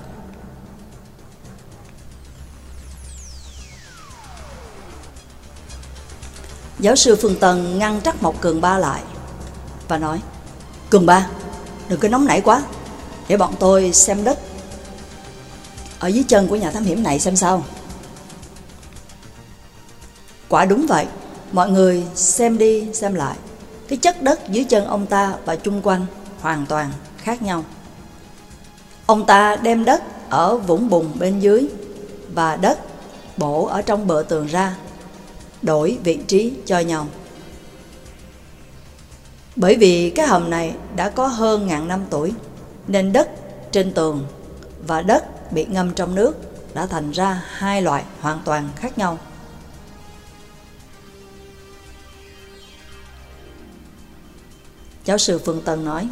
Giáo sư Phương Tần ngăn trắc Mộc Cường Ba lại Và nói, Cường Ba, Đừng có nóng nảy quá, Để bọn tôi xem đất Ở dưới chân của nhà thám hiểm này xem sao. Quả đúng vậy, Mọi người xem đi xem lại, Cái chất đất dưới chân ông ta và chung quanh hoàn toàn khác nhau. Ông ta đem đất ở vũng bùn bên dưới và đất bổ ở trong bờ tường ra, đổi vị trí cho nhau. Bởi vì cái hầm này đã có hơn ngàn năm tuổi, nên đất trên tường và đất bị ngâm trong nước đã thành ra hai loại hoàn toàn khác nhau. Giáo sư Phương Tân nói,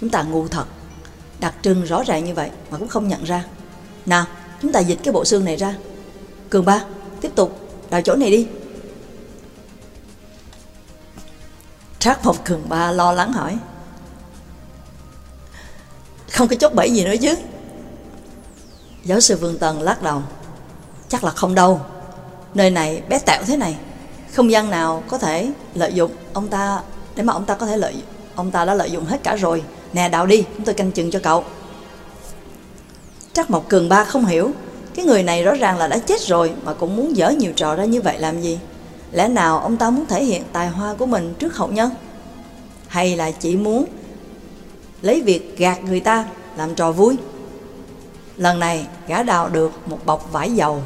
Chúng ta ngu thật, đặc trưng rõ ràng như vậy mà cũng không nhận ra. Nào, chúng ta dịch cái bộ xương này ra. Cường ba, tiếp tục đào chỗ này đi. Trác Mộc Cường ba lo lắng hỏi. Không có chốt bẫy gì nữa chứ? Giáo sư Vương Tần lắc đầu. Chắc là không đâu. Nơi này bé tẹo thế này. Không gian nào có thể lợi dụng ông ta để mà ông ta có thể lợi. Ông ta đã lợi dụng hết cả rồi. Nè đào đi, chúng tôi canh chừng cho cậu. Trắc Mộc Cường Ba không hiểu, cái người này rõ ràng là đã chết rồi mà cũng muốn dở nhiều trò ra như vậy làm gì? Lẽ nào ông ta muốn thể hiện tài hoa của mình trước hậu nhân? Hay là chỉ muốn lấy việc gạt người ta làm trò vui? Lần này gã đào được một bọc vải dầu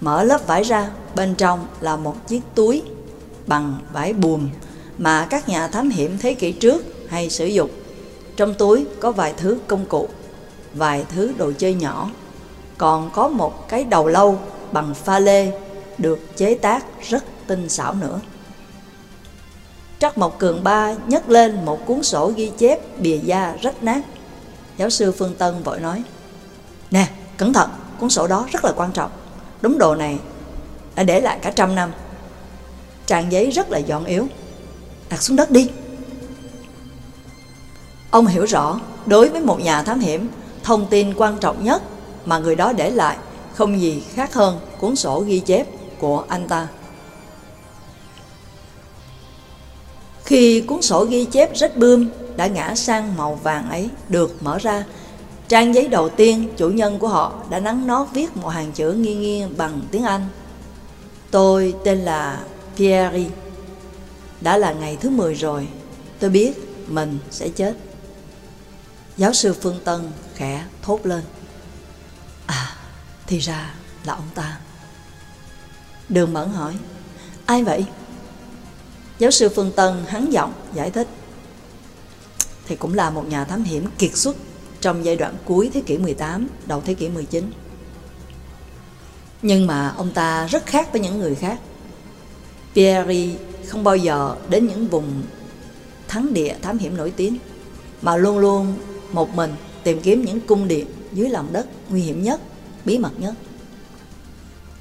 Mở lớp vải ra, bên trong là một chiếc túi bằng vải buồm mà các nhà thám hiểm thế kỷ trước hay sử dụng. Trong túi có vài thứ công cụ, vài thứ đồ chơi nhỏ, còn có một cái đầu lâu bằng pha lê được chế tác rất tinh xảo nữa. Trắc Mộc Cường Ba nhấc lên một cuốn sổ ghi chép bìa da rách nát. Giáo sư Phương Tân vội nói, Nè, cẩn thận, cuốn sổ đó rất là quan trọng. Đúng đồ này đã để lại cả trăm năm. Trang giấy rất là dọn yếu. Đặt xuống đất đi. Ông hiểu rõ, đối với một nhà thám hiểm, thông tin quan trọng nhất mà người đó để lại không gì khác hơn cuốn sổ ghi chép của anh ta. Khi cuốn sổ ghi chép rách bươm đã ngã sang màu vàng ấy được mở ra, trang giấy đầu tiên chủ nhân của họ đã nắng nót viết một hàng chữ nghiêng nghiêng bằng tiếng Anh. Tôi tên là Pierre. Đã là ngày thứ 10 rồi, tôi biết mình sẽ chết. Giáo sư Phương Tân khẽ thốt lên. À, thì ra là ông ta. Đường Mẫn hỏi, ai vậy? Giáo sư Phương Tân hắn giọng giải thích. Thì cũng là một nhà thám hiểm kiệt xuất trong giai đoạn cuối thế kỷ 18, đầu thế kỷ 19. Nhưng mà ông ta rất khác với những người khác. Pierre không bao giờ đến những vùng thắng địa thám hiểm nổi tiếng, mà luôn luôn một mình tìm kiếm những cung điện dưới lòng đất nguy hiểm nhất, bí mật nhất.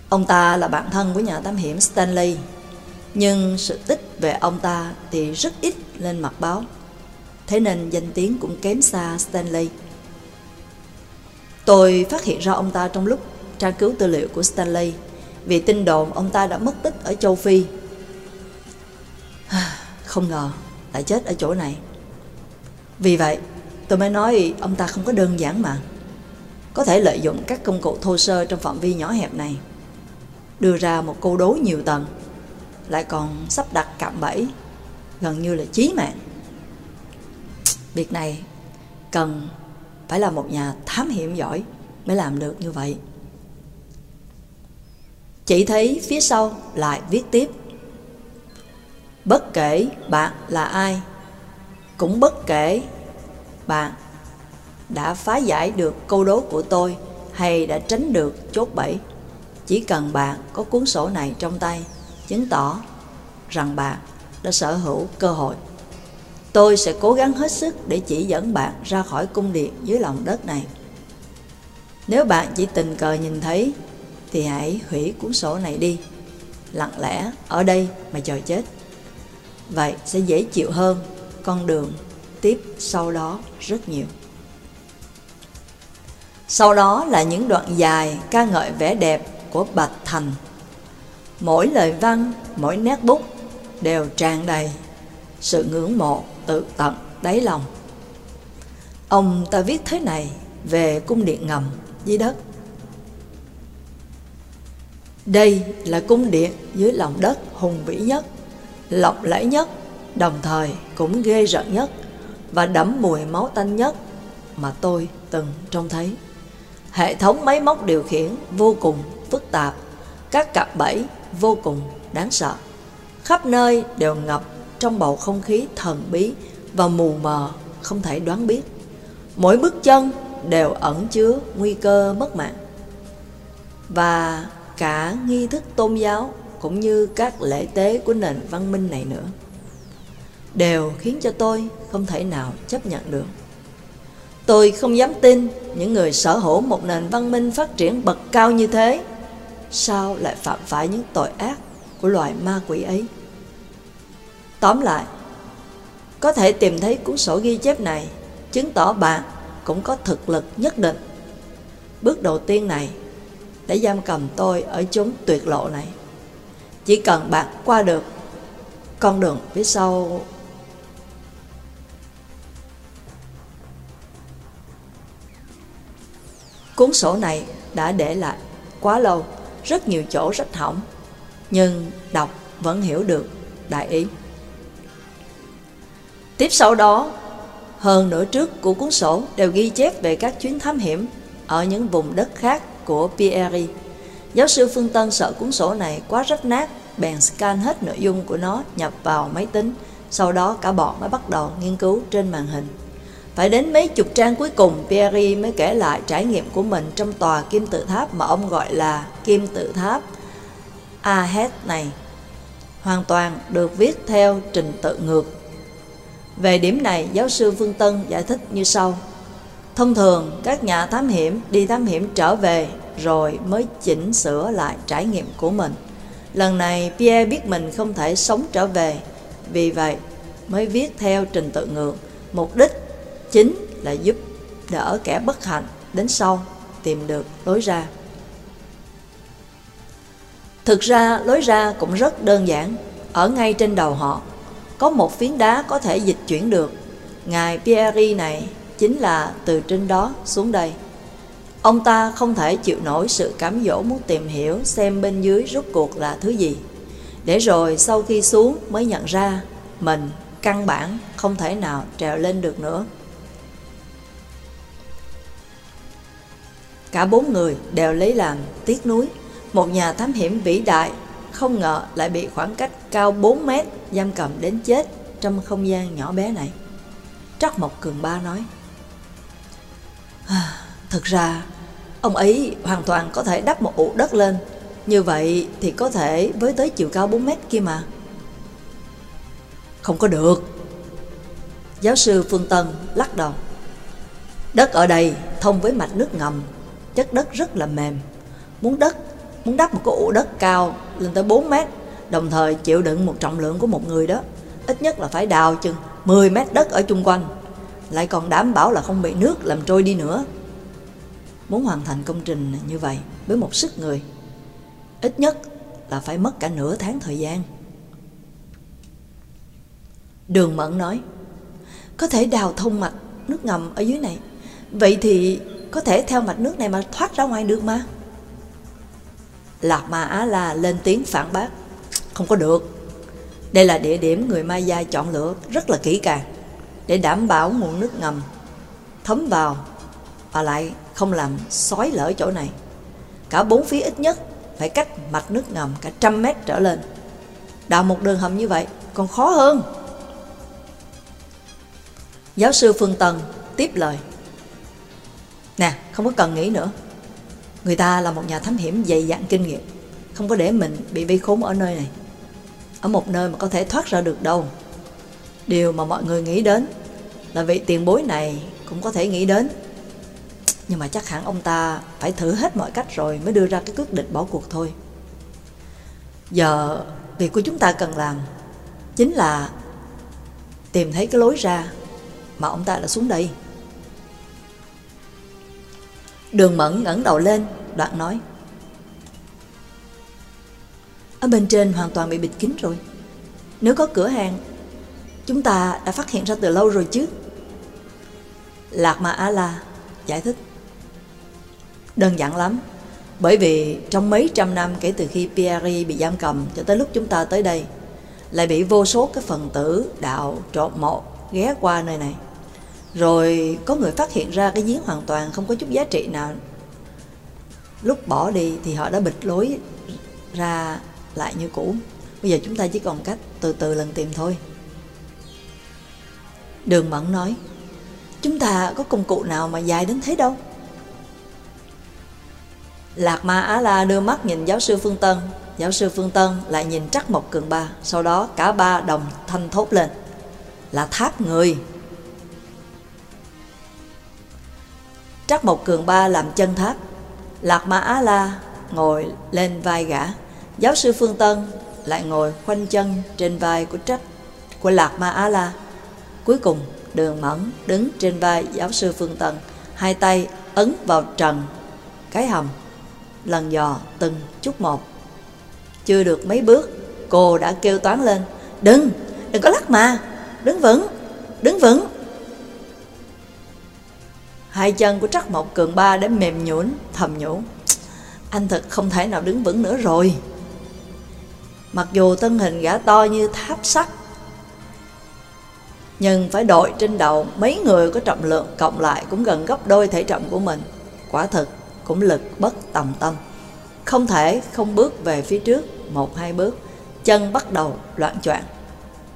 Ông ta là bạn thân của nhà thám hiểm Stanley, nhưng sự tích về ông ta thì rất ít lên mặt báo. Thế nên danh tiếng cũng kém xa Stanley. Tôi phát hiện ra ông ta trong lúc tra cứu tư liệu của Stanley vì tin đồn ông ta đã mất tích ở châu Phi. (sighs) Không ngờ lại chết ở chỗ này. Vì vậy, tôi mới nói ông ta không có đơn giản mà. Có thể lợi dụng các công cụ thô sơ trong phạm vi nhỏ hẹp này, đưa ra một câu đố nhiều tầng, lại còn sắp đặt cạm bẫy, gần như là chí mạng. Việc này cần phải là một nhà thám hiểm giỏi mới làm được như vậy. Chỉ thấy phía sau lại viết tiếp Bất kể bạn là ai Cũng bất kể bạn đã phá giải được câu đố của tôi hay đã tránh được chốt bẫy. Chỉ cần bạn có cuốn sổ này trong tay, chứng tỏ rằng bạn đã sở hữu cơ hội. Tôi sẽ cố gắng hết sức để chỉ dẫn bạn ra khỏi cung điện dưới lòng đất này. Nếu bạn chỉ tình cờ nhìn thấy, thì hãy hủy cuốn sổ này đi, lặng lẽ ở đây mà chờ chết. Vậy sẽ dễ chịu hơn con đường tiếp sau đó rất nhiều. Sau đó là những đoạn dài ca ngợi vẻ đẹp của Bạch Thành. Mỗi lời văn, mỗi nét bút đều tràn đầy sự ngưỡng mộ tự tận đáy lòng. Ông ta viết thế này về cung điện ngầm dưới đất. Đây là cung điện dưới lòng đất hùng vĩ nhất, lộng lẫy nhất, đồng thời cũng ghê rợn nhất và đẫm mùi máu tanh nhất mà tôi từng trông thấy. Hệ thống máy móc điều khiển vô cùng phức tạp, các cặp bẫy vô cùng đáng sợ. Khắp nơi đều ngập trong bầu không khí thần bí và mù mờ không thể đoán biết. Mỗi bước chân đều ẩn chứa nguy cơ mất mạng. Và cả nghi thức tôn giáo cũng như các lễ tế của nền văn minh này nữa đều khiến cho tôi không thể nào chấp nhận được. Tôi không dám tin những người sở hữu một nền văn minh phát triển bậc cao như thế sao lại phạm phải những tội ác của loài ma quỷ ấy. Tóm lại, có thể tìm thấy cuốn sổ ghi chép này chứng tỏ bạn cũng có thực lực nhất định. Bước đầu tiên này để giam cầm tôi ở chốn tuyệt lộ này. Chỉ cần bạn qua được con đường phía sau Cuốn sổ này đã để lại quá lâu, rất nhiều chỗ rách hỏng, nhưng đọc vẫn hiểu được đại ý. Tiếp sau đó, hơn nửa trước của cuốn sổ đều ghi chép về các chuyến thám hiểm ở những vùng đất khác của Pierre. Giáo sư Phương Tân sợ cuốn sổ này quá rách nát, bèn scan hết nội dung của nó nhập vào máy tính, sau đó cả bọn mới bắt đầu nghiên cứu trên màn hình. Phải đến mấy chục trang cuối cùng, Pierre mới kể lại trải nghiệm của mình trong tòa kim tự tháp mà ông gọi là kim tự tháp Ahed này. Hoàn toàn được viết theo trình tự ngược. Về điểm này, giáo sư Phương Tân giải thích như sau. Thông thường, các nhà thám hiểm đi thám hiểm trở về rồi mới chỉnh sửa lại trải nghiệm của mình. Lần này, Pierre biết mình không thể sống trở về, vì vậy mới viết theo trình tự ngược. Mục đích chính là giúp đỡ kẻ bất hạnh đến sau tìm được lối ra. Thực ra lối ra cũng rất đơn giản, ở ngay trên đầu họ có một phiến đá có thể dịch chuyển được. Ngài Pierre này chính là từ trên đó xuống đây. Ông ta không thể chịu nổi sự cám dỗ muốn tìm hiểu xem bên dưới rốt cuộc là thứ gì. Để rồi sau khi xuống mới nhận ra mình căn bản không thể nào trèo lên được nữa. Cả bốn người đều lấy làm tiếc nuối. Một nhà thám hiểm vĩ đại không ngờ lại bị khoảng cách cao 4 mét giam cầm đến chết trong không gian nhỏ bé này. Trắc Mộc Cường Ba nói, à, Thực ra, ông ấy hoàn toàn có thể đắp một ụ đất lên, như vậy thì có thể với tới chiều cao 4 mét kia mà. Không có được. Giáo sư Phương Tân lắc đầu. Đất ở đây thông với mạch nước ngầm chất đất rất là mềm. Muốn đất, muốn đắp một cái ổ đất cao lên tới 4 mét, đồng thời chịu đựng một trọng lượng của một người đó, ít nhất là phải đào chừng 10 mét đất ở chung quanh, lại còn đảm bảo là không bị nước làm trôi đi nữa. Muốn hoàn thành công trình như vậy với một sức người, ít nhất là phải mất cả nửa tháng thời gian. Đường Mẫn nói, có thể đào thông mạch nước ngầm ở dưới này. Vậy thì có thể theo mạch nước này mà thoát ra ngoài được mà. Lạc Ma Á La lên tiếng phản bác. Không có được. Đây là địa điểm người Maya chọn lựa, rất là kỹ càng để đảm bảo nguồn nước ngầm thấm vào và lại không làm xói lở chỗ này. Cả bốn phía ít nhất phải cách mặt nước ngầm cả trăm mét trở lên. Đào một đường hầm như vậy còn khó hơn. Giáo sư Phương Tần tiếp lời. Không có cần nghĩ nữa. Người ta là một nhà thám hiểm dày dặn kinh nghiệm, không có để mình bị vây khốn ở nơi này. Ở một nơi mà có thể thoát ra được đâu. Điều mà mọi người nghĩ đến là vị tiền bối này cũng có thể nghĩ đến. Nhưng mà chắc hẳn ông ta phải thử hết mọi cách rồi mới đưa ra cái quyết định bỏ cuộc thôi. Giờ việc của chúng ta cần làm chính là tìm thấy cái lối ra mà ông ta đã xuống đây. Đường Mẫn ngẩng đầu lên, đoạn nói. Ở bên trên hoàn toàn bị bịt kín rồi. Nếu có cửa hàng, chúng ta đã phát hiện ra từ lâu rồi chứ. Lạc Ma A-la giải thích. Đơn giản lắm, bởi vì trong mấy trăm năm kể từ khi Pierre bị giam cầm cho tới lúc chúng ta tới đây, lại bị vô số các phần tử đạo trộm mộ ghé qua nơi này. Rồi có người phát hiện ra cái giếng hoàn toàn không có chút giá trị nào. Lúc bỏ đi thì họ đã bịt lối ra lại như cũ. Bây giờ chúng ta chỉ còn cách từ từ lần tìm thôi. Đường Mẫn nói, chúng ta có công cụ nào mà dài đến thế đâu. Lạc Ma Á La đưa mắt nhìn giáo sư Phương Tân, giáo sư Phương Tân lại nhìn Trắc Mộc Cường Ba, sau đó cả ba đồng thanh thốt lên. Là tháp người. Trắc Mộc Cường Ba làm chân tháp, Lạc Ma Á La ngồi lên vai gã, giáo sư Phương Tân lại ngồi khoanh chân trên vai của Trắc của Lạc Ma Á La. Cuối cùng, Đường Mẫn đứng trên vai giáo sư Phương Tân, hai tay ấn vào trần cái hầm lần dò từng chút một. Chưa được mấy bước, cô đã kêu toán lên, đừng, đừng có lắc mà, đứng vững, đứng vững. Hai chân của Trắc Mộc Cường Ba đã mềm nhũn thầm nhủ, anh thật không thể nào đứng vững nữa rồi. Mặc dù thân hình gã to như tháp sắt, nhưng phải đội trên đầu mấy người có trọng lượng cộng lại cũng gần gấp đôi thể trọng của mình. Quả thực cũng lực bất tầm tâm. Không thể không bước về phía trước một hai bước, chân bắt đầu loạn choạng.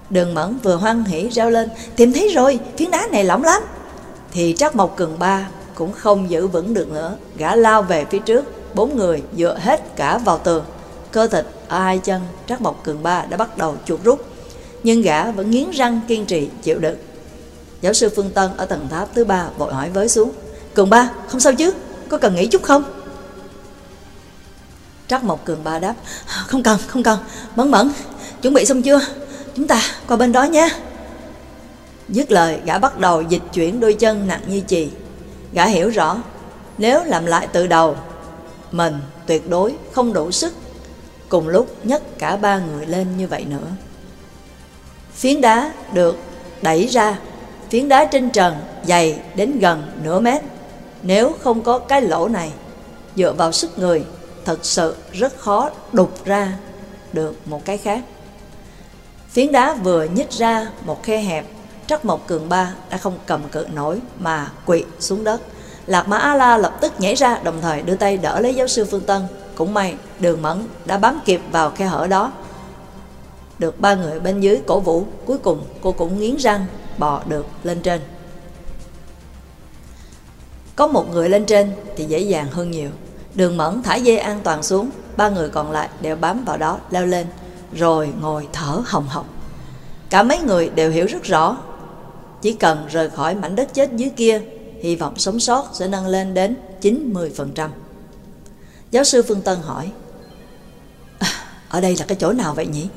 Đường mẫn vừa hoan hỉ reo lên, tìm thấy rồi, phiến đá này lỏng lắm. Thì Trác Mộc Cường Ba cũng không giữ vững được nữa, gã lao về phía trước, bốn người dựa hết cả vào tường. Cơ thịt ở hai chân Trác Mộc Cường Ba đã bắt đầu chuột rút, nhưng gã vẫn nghiến răng kiên trì chịu đựng. Giáo sư Phương Tân ở tầng tháp thứ ba vội hỏi với xuống, Cường Ba, không sao chứ? có cần nghỉ chút không? Trắc Mộc Cường ba đáp, không cần, không cần, Mẫn Mẫn, chuẩn bị xong chưa? Chúng ta qua bên đó nhé. Dứt lời, gã bắt đầu dịch chuyển đôi chân nặng như chì. Gã hiểu rõ, nếu làm lại từ đầu, mình tuyệt đối không đủ sức cùng lúc nhấc cả ba người lên như vậy nữa. Phiến đá được đẩy ra, phiến đá trên trần dày đến gần nửa mét nếu không có cái lỗ này, dựa vào sức người, thật sự rất khó đục ra được một cái khác. Phiến đá vừa nhích ra một khe hẹp, Trắc Mộc Cường Ba đã không cầm cự nổi mà quỵ xuống đất. Lạc Mã A-La lập tức nhảy ra đồng thời đưa tay đỡ lấy giáo sư Phương Tân. Cũng may đường mẫn đã bám kịp vào khe hở đó. Được ba người bên dưới cổ vũ, cuối cùng cô cũng nghiến răng bò được lên trên. Có một người lên trên thì dễ dàng hơn nhiều. Đường mẫn thả dây an toàn xuống, ba người còn lại đều bám vào đó leo lên, rồi ngồi thở hồng hộc. Cả mấy người đều hiểu rất rõ, chỉ cần rời khỏi mảnh đất chết dưới kia, hy vọng sống sót sẽ nâng lên đến 90%. Giáo sư Phương Tân hỏi, à, ở đây là cái chỗ nào vậy nhỉ?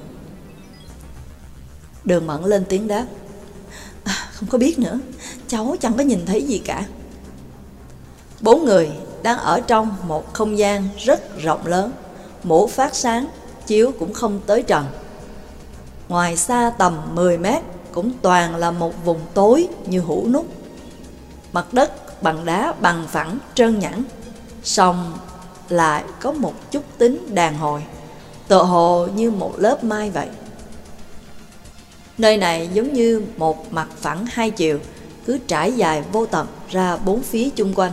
Đường mẫn lên tiếng đáp, à, không có biết nữa, cháu chẳng có nhìn thấy gì cả. Bốn người đang ở trong một không gian rất rộng lớn, mũ phát sáng, chiếu cũng không tới trần. Ngoài xa tầm 10 mét cũng toàn là một vùng tối như hũ nút. Mặt đất bằng đá bằng phẳng trơn nhẵn, song lại có một chút tính đàn hồi, tựa hồ như một lớp mai vậy. Nơi này giống như một mặt phẳng hai chiều, cứ trải dài vô tận ra bốn phía chung quanh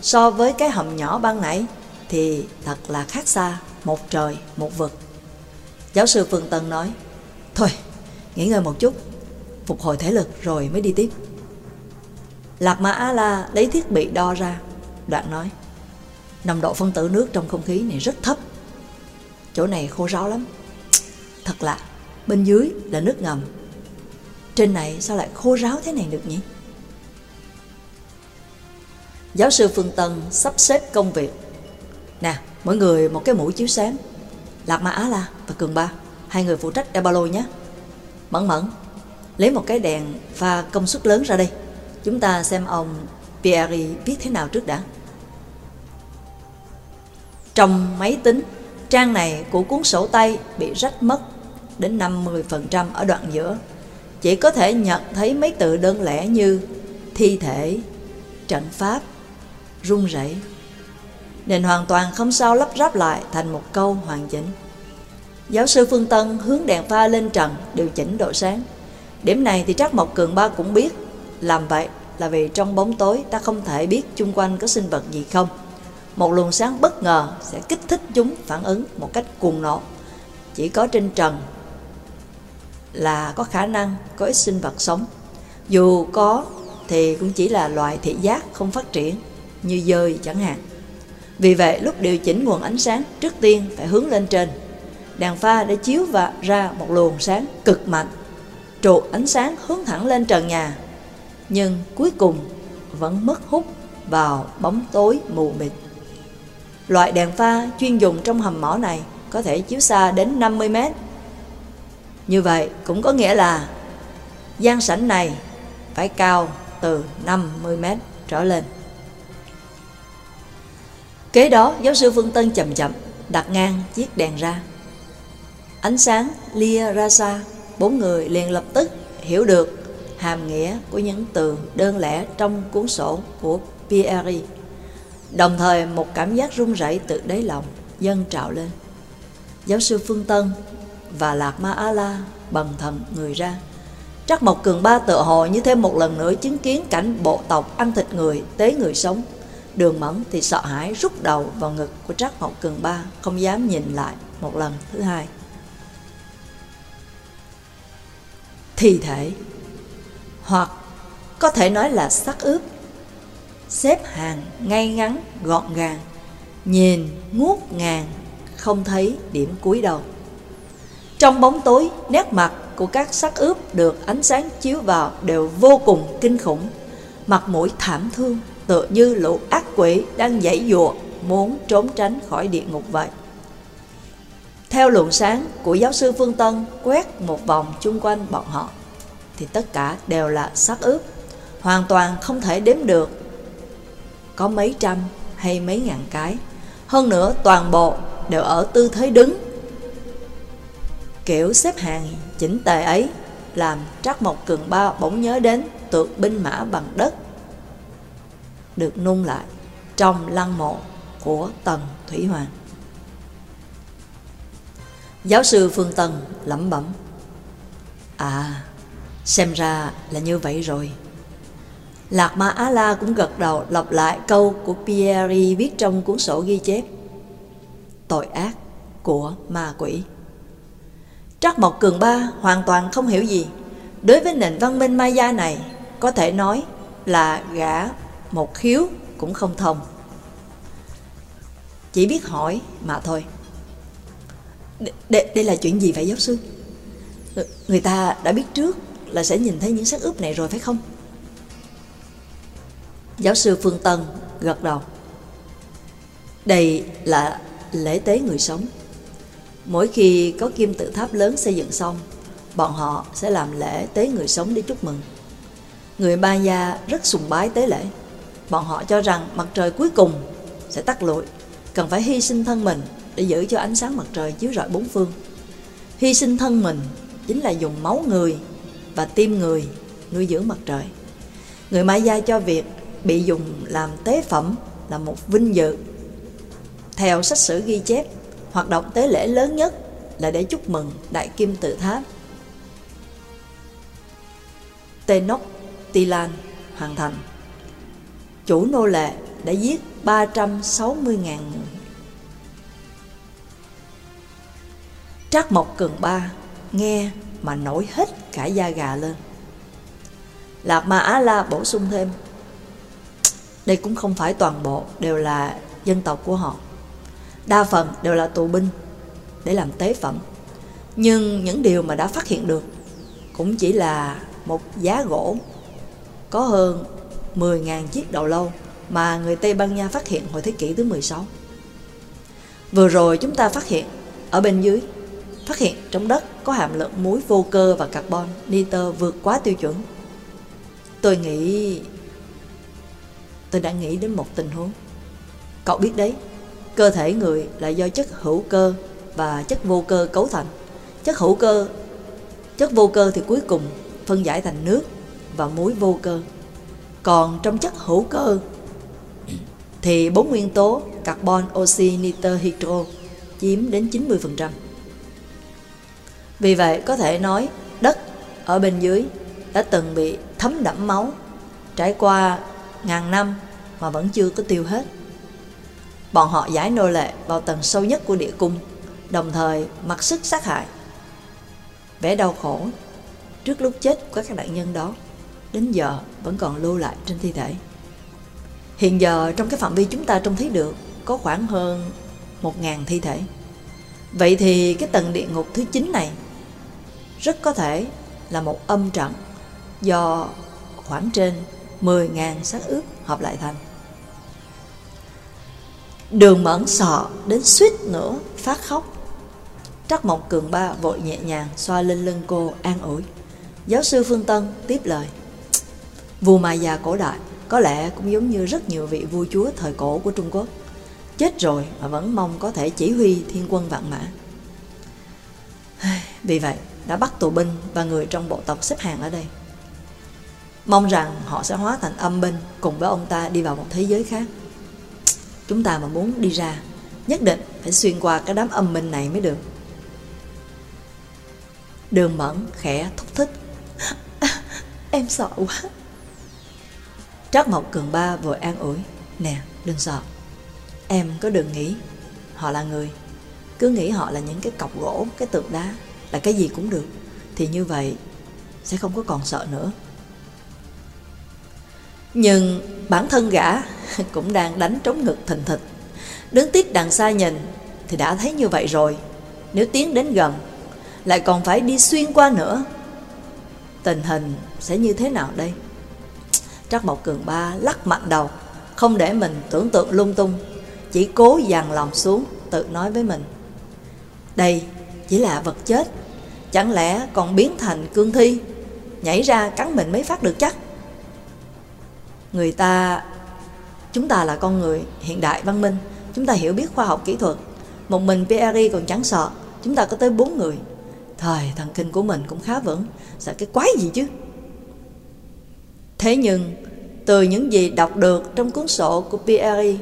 so với cái hầm nhỏ ban nãy thì thật là khác xa, một trời, một vực. Giáo sư Phương Tân nói, Thôi, nghỉ ngơi một chút, phục hồi thể lực rồi mới đi tiếp. Lạc Mã A-La lấy thiết bị đo ra, đoạn nói, nồng độ phân tử nước trong không khí này rất thấp. Chỗ này khô ráo lắm. Thật lạ, bên dưới là nước ngầm. Trên này sao lại khô ráo thế này được nhỉ? Giáo sư Phương Tân sắp xếp công việc. Nè, mỗi người một cái mũi chiếu sáng. Lạc Ma Á La và Cường Ba, hai người phụ trách đeo ba lô nhé. Mẫn mẫn, lấy một cái đèn pha công suất lớn ra đây. Chúng ta xem ông Pierre viết thế nào trước đã. Trong máy tính, Trang này của cuốn sổ tay bị rách mất đến 50% ở đoạn giữa. Chỉ có thể nhận thấy mấy từ đơn lẻ như thi thể, trận pháp, run rẩy. Nên hoàn toàn không sao lắp ráp lại thành một câu hoàn chỉnh. Giáo sư Phương Tân hướng đèn pha lên trần điều chỉnh độ sáng. Điểm này thì Trác Mộc Cường Ba cũng biết. Làm vậy là vì trong bóng tối ta không thể biết chung quanh có sinh vật gì không. Một luồng sáng bất ngờ sẽ kích thích chúng phản ứng một cách cuồng nộ. Chỉ có trên trần là có khả năng có ít sinh vật sống. Dù có thì cũng chỉ là loại thị giác không phát triển, như dơi chẳng hạn. Vì vậy, lúc điều chỉnh nguồn ánh sáng, trước tiên phải hướng lên trên. Đèn pha để chiếu và ra một luồng sáng cực mạnh. Trụ ánh sáng hướng thẳng lên trần nhà. Nhưng cuối cùng vẫn mất hút vào bóng tối mù mịt. Loại đèn pha chuyên dùng trong hầm mỏ này có thể chiếu xa đến 50 mét. Như vậy cũng có nghĩa là gian sảnh này phải cao từ 50 mét trở lên. Kế đó, giáo sư Phương Tân chậm chậm đặt ngang chiếc đèn ra. Ánh sáng lia ra xa, bốn người liền lập tức hiểu được hàm nghĩa của những từ đơn lẻ trong cuốn sổ của Pierre. Đồng thời một cảm giác run rẩy từ đáy lòng dâng trào lên. Giáo sư Phương Tân và Lạc Ma A La bần thần người ra. Trắc Mộc Cường Ba tự hồ như thêm một lần nữa chứng kiến cảnh bộ tộc ăn thịt người, tế người sống. Đường Mẫn thì sợ hãi rút đầu vào ngực của Trắc Mộc Cường Ba, không dám nhìn lại một lần thứ hai. Thi thể. Hoặc có thể nói là xác ướp. Xếp hàng ngay ngắn, gọn gàng. Nhìn ngút ngàn, Không thấy điểm cuối đầu. Trong bóng tối, Nét mặt của các xác ướp Được ánh sáng chiếu vào Đều vô cùng kinh khủng. Mặt mũi thảm thương, Tựa như lũ ác quỷ đang dãy giụa, Muốn trốn tránh khỏi địa ngục vậy theo luồng sáng của giáo sư Phương Tân quét một vòng chung quanh bọn họ, thì tất cả đều là xác ướp, hoàn toàn không thể đếm được. Có mấy trăm hay mấy ngàn cái. Hơn nữa toàn bộ đều ở tư thế đứng. Kiểu xếp hàng chỉnh tề ấy làm Trắc Mộc Cường Ba bỗng nhớ đến tượng binh mã bằng đất được nung lại trong lăng mộ của Tần Thủy Hoàng. Giáo sư Phương Tân lẩm bẩm. À xem ra là như vậy rồi. Lạc Ma Á La cũng gật đầu lặp lại câu của Pierre viết trong cuốn sổ ghi chép. Tội ác của ma quỷ. Trắc Mộc Cường Ba hoàn toàn không hiểu gì. Đối với nền văn minh Maya này, Có thể nói là gã một khiếu cũng không thông. Chỉ biết hỏi mà thôi đây, đây là chuyện gì vậy giáo sư? Người ta đã biết trước là sẽ nhìn thấy những xác ướp này rồi phải không? Giáo sư Phương Tân gật đầu. Đây là lễ tế người sống. Mỗi khi có kim tự tháp lớn xây dựng xong, bọn họ sẽ làm lễ tế người sống để chúc mừng. Người Ba Gia rất sùng bái tế lễ. Bọn họ cho rằng mặt trời cuối cùng sẽ tắt lụi, cần phải hy sinh thân mình để giữ cho ánh sáng mặt trời chiếu rọi bốn phương. Hy sinh thân mình chính là dùng máu người và tim người nuôi dưỡng mặt trời. Người Maya cho việc bị dùng làm tế phẩm là một vinh dự. Theo sách sử ghi chép, hoạt động tế lễ lớn nhất là để chúc mừng Đại Kim Tự Tháp. Tenochtitlan hoàn thành. Chủ nô lệ đã giết 360.000 Trác Mộc Cường Ba nghe mà nổi hết cả da gà lên. Lạc Ma Á La bổ sung thêm, đây cũng không phải toàn bộ đều là dân tộc của họ. Đa phần đều là tù binh để làm tế phẩm. Nhưng những điều mà đã phát hiện được cũng chỉ là một giá gỗ có hơn 10.000 chiếc đầu lâu mà người Tây Ban Nha phát hiện hồi thế kỷ thứ 16. Vừa rồi chúng ta phát hiện ở bên dưới phát hiện trong đất có hàm lượng muối vô cơ và carbon, nitơ vượt quá tiêu chuẩn. Tôi nghĩ... Tôi đã nghĩ đến một tình huống. Cậu biết đấy, cơ thể người là do chất hữu cơ và chất vô cơ cấu thành. Chất hữu cơ, chất vô cơ thì cuối cùng phân giải thành nước và muối vô cơ. Còn trong chất hữu cơ thì bốn nguyên tố carbon, oxy, nitơ, hydro chiếm đến 90%. Vì vậy có thể nói đất ở bên dưới đã từng bị thấm đẫm máu trải qua ngàn năm mà vẫn chưa có tiêu hết. Bọn họ giải nô lệ vào tầng sâu nhất của địa cung, đồng thời mặc sức sát hại. Vẻ đau khổ trước lúc chết của các nạn nhân đó đến giờ vẫn còn lưu lại trên thi thể. Hiện giờ trong cái phạm vi chúng ta trông thấy được có khoảng hơn một ngàn thi thể. Vậy thì cái tầng địa ngục thứ 9 này rất có thể là một âm trận do khoảng trên 10.000 xác ướp hợp lại thành. Đường mẫn sọ đến suýt nữa phát khóc. Trắc Mộc Cường Ba vội nhẹ nhàng xoa lên lưng cô an ủi. Giáo sư Phương Tân tiếp lời. Vua Mai già cổ đại có lẽ cũng giống như rất nhiều vị vua chúa thời cổ của Trung Quốc. Chết rồi mà vẫn mong có thể chỉ huy thiên quân vạn mã. Vì vậy, đã bắt tù binh và người trong bộ tộc xếp hàng ở đây. Mong rằng họ sẽ hóa thành âm binh cùng với ông ta đi vào một thế giới khác. Chúng ta mà muốn đi ra, nhất định phải xuyên qua cái đám âm binh này mới được. Đường mẫn khẽ thúc thích. (laughs) em sợ quá. Trác Mộc Cường Ba vội an ủi. Nè, đừng sợ. Em có đừng nghĩ họ là người. Cứ nghĩ họ là những cái cọc gỗ, cái tượng đá, là cái gì cũng được. Thì như vậy sẽ không có còn sợ nữa. Nhưng bản thân gã (laughs) cũng đang đánh trống ngực thình thịch. Đứng tít đằng xa nhìn thì đã thấy như vậy rồi. Nếu tiến đến gần, lại còn phải đi xuyên qua nữa. Tình hình sẽ như thế nào đây? Trắc Mộc Cường Ba lắc mạnh đầu, không để mình tưởng tượng lung tung, chỉ cố dằn lòng xuống, tự nói với mình. Đây chỉ là vật chết, chẳng lẽ còn biến thành cương thi, nhảy ra cắn mình mới phát được chắc. Người ta, chúng ta là con người hiện đại văn minh, chúng ta hiểu biết khoa học kỹ thuật, một mình Pierre còn chẳng sợ, chúng ta có tới bốn người. Thời thần kinh của mình cũng khá vững, sợ cái quái gì chứ. Thế nhưng, từ những gì đọc được trong cuốn sổ của Pierre,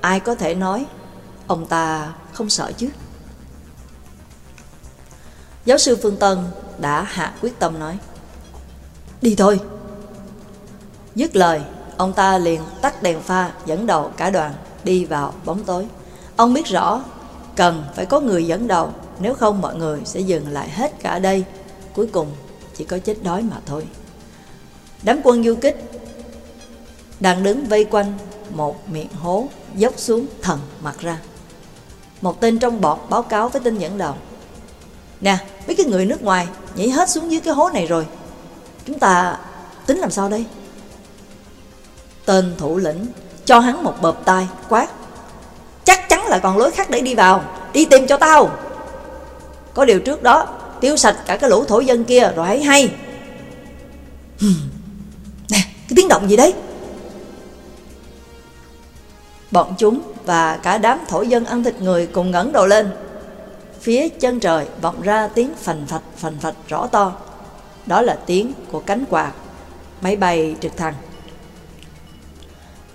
ai có thể nói ông ta không sợ chứ? Giáo sư Phương Tân đã hạ quyết tâm nói. Đi thôi. Dứt lời, Ông ta liền tắt đèn pha dẫn đầu cả đoàn đi vào bóng tối. Ông biết rõ cần phải có người dẫn đầu, Nếu không mọi người sẽ dừng lại hết cả đây. Cuối cùng chỉ có chết đói mà thôi. Đám quân du kích đang đứng vây quanh một miệng hố dốc xuống thần mặt ra. Một tên trong bọn báo cáo với tên dẫn đầu. Nè, mấy cái người nước ngoài nhảy hết xuống dưới cái hố này rồi. Chúng ta tính làm sao đây? Tên thủ lĩnh cho hắn một bợp tai, quát. Chắc chắn là còn lối khác để đi vào. Đi tìm cho tao. Có điều trước đó tiêu sạch cả cái lũ thổ dân kia rồi hãy hay. Nè, cái tiếng động gì đấy? Bọn chúng và cả đám thổ dân ăn thịt người cùng ngẩng đầu lên. Phía chân trời vọng ra tiếng phành phạch phành phạch rõ to. Đó là tiếng của cánh quạt, máy bay trực thăng.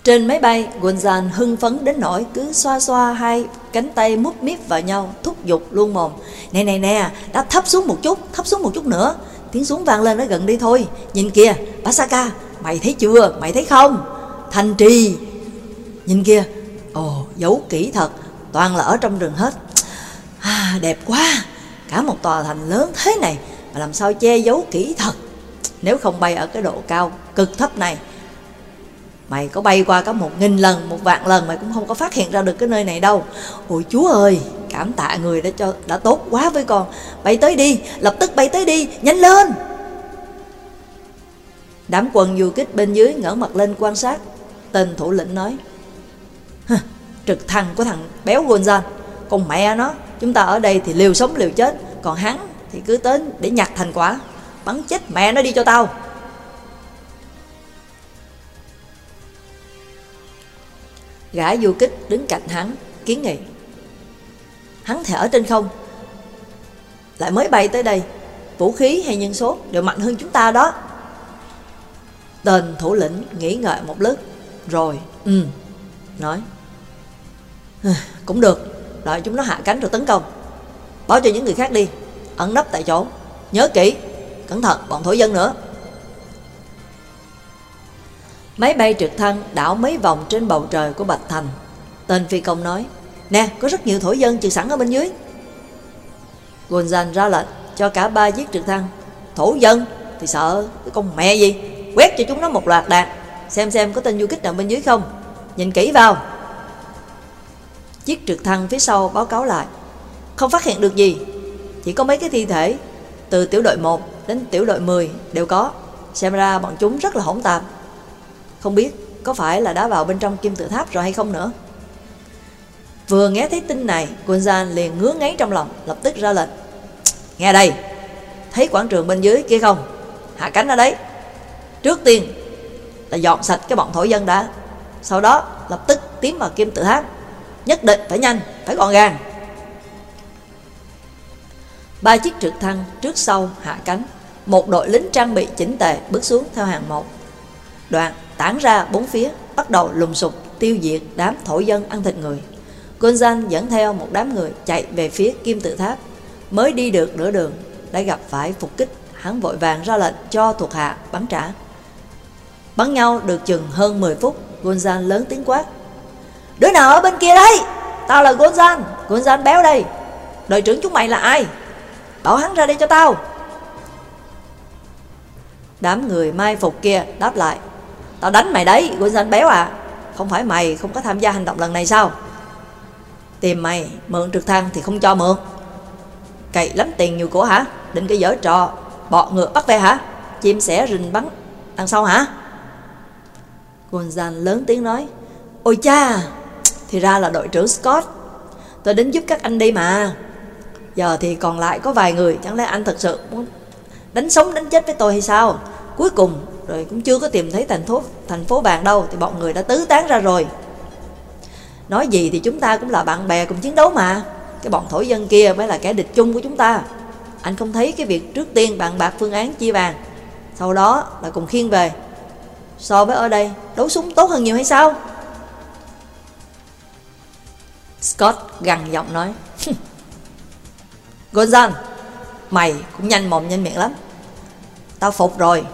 Trên máy bay, Gonzan hưng phấn đến nỗi cứ xoa xoa hai cánh tay mút míp vào nhau, thúc giục luôn mồm. Nè nè nè, đã thấp xuống một chút, thấp xuống một chút nữa. Tiếng xuống vang lên nó gần đi thôi. Nhìn kìa, Basaka, mày thấy chưa, mày thấy không? Thành trì, Nhìn kia Ồ giấu kỹ thật Toàn là ở trong rừng hết à, Đẹp quá. Cả một tòa thành lớn thế này Mà làm sao che giấu kỹ thật. Nếu không bay ở cái độ cao cực thấp này Mày có bay qua cả một nghìn lần, một vạn lần Mày cũng không có phát hiện ra được cái nơi này đâu. Ôi chúa ơi Cảm tạ người đã cho đã tốt quá với con. Bay tới đi, lập tức bay tới đi Nhanh lên. Đám quần du kích bên dưới ngẩng mặt lên quan sát. Tên thủ lĩnh nói trực thăng của thằng béo Gonzan con mẹ nó. Chúng ta ở đây thì liều sống liều chết. Còn hắn thì cứ tới để nhặt thành quả. Bắn chết mẹ nó đi cho tao. Gã du kích đứng cạnh hắn kiến nghị. Hắn thể ở trên không, lại mới bay tới đây, vũ khí hay nhân số đều mạnh hơn chúng ta đó. Tên thủ lĩnh nghĩ ngợi một lúc, rồi, ừ, nói. Cũng được, đợi chúng nó hạ cánh rồi tấn công. Báo cho những người khác đi, ẩn nấp tại chỗ. Nhớ kỹ, cẩn thận bọn thổ dân nữa. Máy bay trực thăng đảo mấy vòng trên bầu trời của Bạch Thành. Tên phi công nói, Nè, có rất nhiều thổ dân trực sẵn ở bên dưới. Gonzan ra lệnh cho cả ba chiếc trực thăng. Thổ dân thì sợ cái con mẹ gì. Quét cho chúng nó một loạt đạn. Xem xem có tên du kích nào bên dưới không. Nhìn kỹ vào. Chiếc trực thăng phía sau báo cáo lại. Không phát hiện được gì. Chỉ có mấy cái thi thể từ tiểu đội 1 đến tiểu đội 10 đều có. Xem ra bọn chúng rất là hỗn tạp. Không biết có phải là đã vào bên trong kim tự tháp rồi hay không nữa. Vừa nghe thấy tin này, Gonzan liền ngứa ngáy trong lòng, lập tức ra lệnh. Nghe đây, thấy quảng trường bên dưới kia không? Hạ cánh ở đấy. Trước tiên là dọn sạch cái bọn thổ dân đã. Sau đó lập tức tiến vào kim tự tháp. Nhất định phải nhanh, phải gọn gàng. Ba chiếc trực thăng trước sau hạ cánh. Một đội lính trang bị chỉnh tề bước xuống theo hàng một. Đoạn tản ra bốn phía, bắt đầu lùng sục tiêu diệt đám thổ dân ăn thịt người. Gonzan dẫn theo một đám người chạy về phía kim tự tháp. Mới đi được nửa đường, đã gặp phải phục kích. Hắn vội vàng ra lệnh cho thuộc hạ bắn trả. Bắn nhau được chừng hơn 10 phút, Gonzan lớn tiếng quát. Đứa nào ở bên kia đây? Tao là Gonzan, Gonzan béo đây. Đội trưởng chúng mày là ai? Bảo hắn ra đây cho tao. Đám người mai phục kia đáp lại. Tao đánh mày đấy, Gonzan béo à. Không phải mày không có tham gia hành động lần này sao? Tìm mày, mượn trực thăng thì không cho mượn. Cậy lắm tiền nhiều của hả? Định cái dở trò, bọ ngựa bắt về hả? Chim sẻ rình bắn đằng sau hả? Gonzan lớn tiếng nói, Ôi cha, thì ra là đội trưởng Scott. Tôi đến giúp các anh đi mà. Giờ thì còn lại có vài người, chẳng lẽ anh thật sự muốn đánh sống đánh chết với tôi hay sao? Cuối cùng rồi cũng chưa có tìm thấy thành phố thành phố vàng đâu thì bọn người đã tứ tán ra rồi. Nói gì thì chúng ta cũng là bạn bè cùng chiến đấu mà Cái bọn thổ dân kia mới là kẻ địch chung của chúng ta Anh không thấy cái việc trước tiên bạn bạc phương án chia vàng Sau đó là cùng khiên về So với ở đây Đấu súng tốt hơn nhiều hay sao Scott gằn giọng nói. (laughs) Gonzan, Mày cũng nhanh mồm nhanh miệng lắm. Tao phục rồi.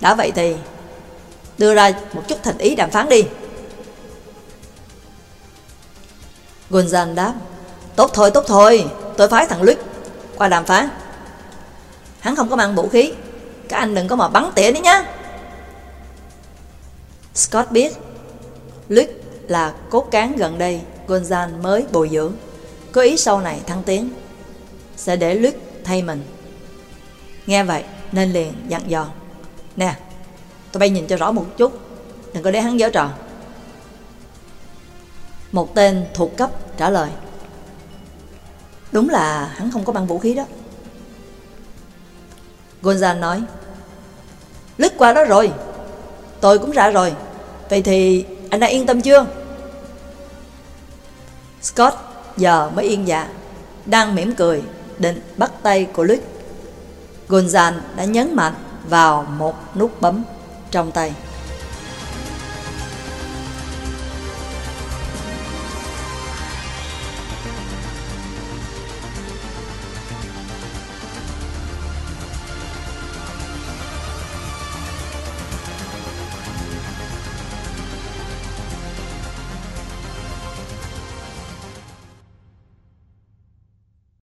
Đã vậy thì Đưa ra một chút thành ý đàm phán đi. Gonzan đáp. Tốt thôi tốt thôi. Tôi phái thằng Luke qua đàm phán. Hắn không có mang vũ khí. Các anh đừng có mà bắn tỉa đấy nhá. Scott biết Luke là cốt cán gần đây Gonzan mới bồi dưỡng. Có ý sau này thăng tiến, Sẽ để Luke thay mình. Nghe vậy, nên liền dặn dò. Nè Tôi bay nhìn cho rõ một chút, Đừng có để hắn giở trò. Một tên thuộc cấp trả lời. Đúng là hắn không có băng vũ khí đó. Gonzan nói, Lướt qua đó rồi, Tôi cũng ra rồi. Vậy thì anh đã yên tâm chưa? Scott giờ mới yên dạ Đang mỉm cười Định bắt tay của Luke. Gonzan đã nhấn mạnh vào một nút bấm trong tay.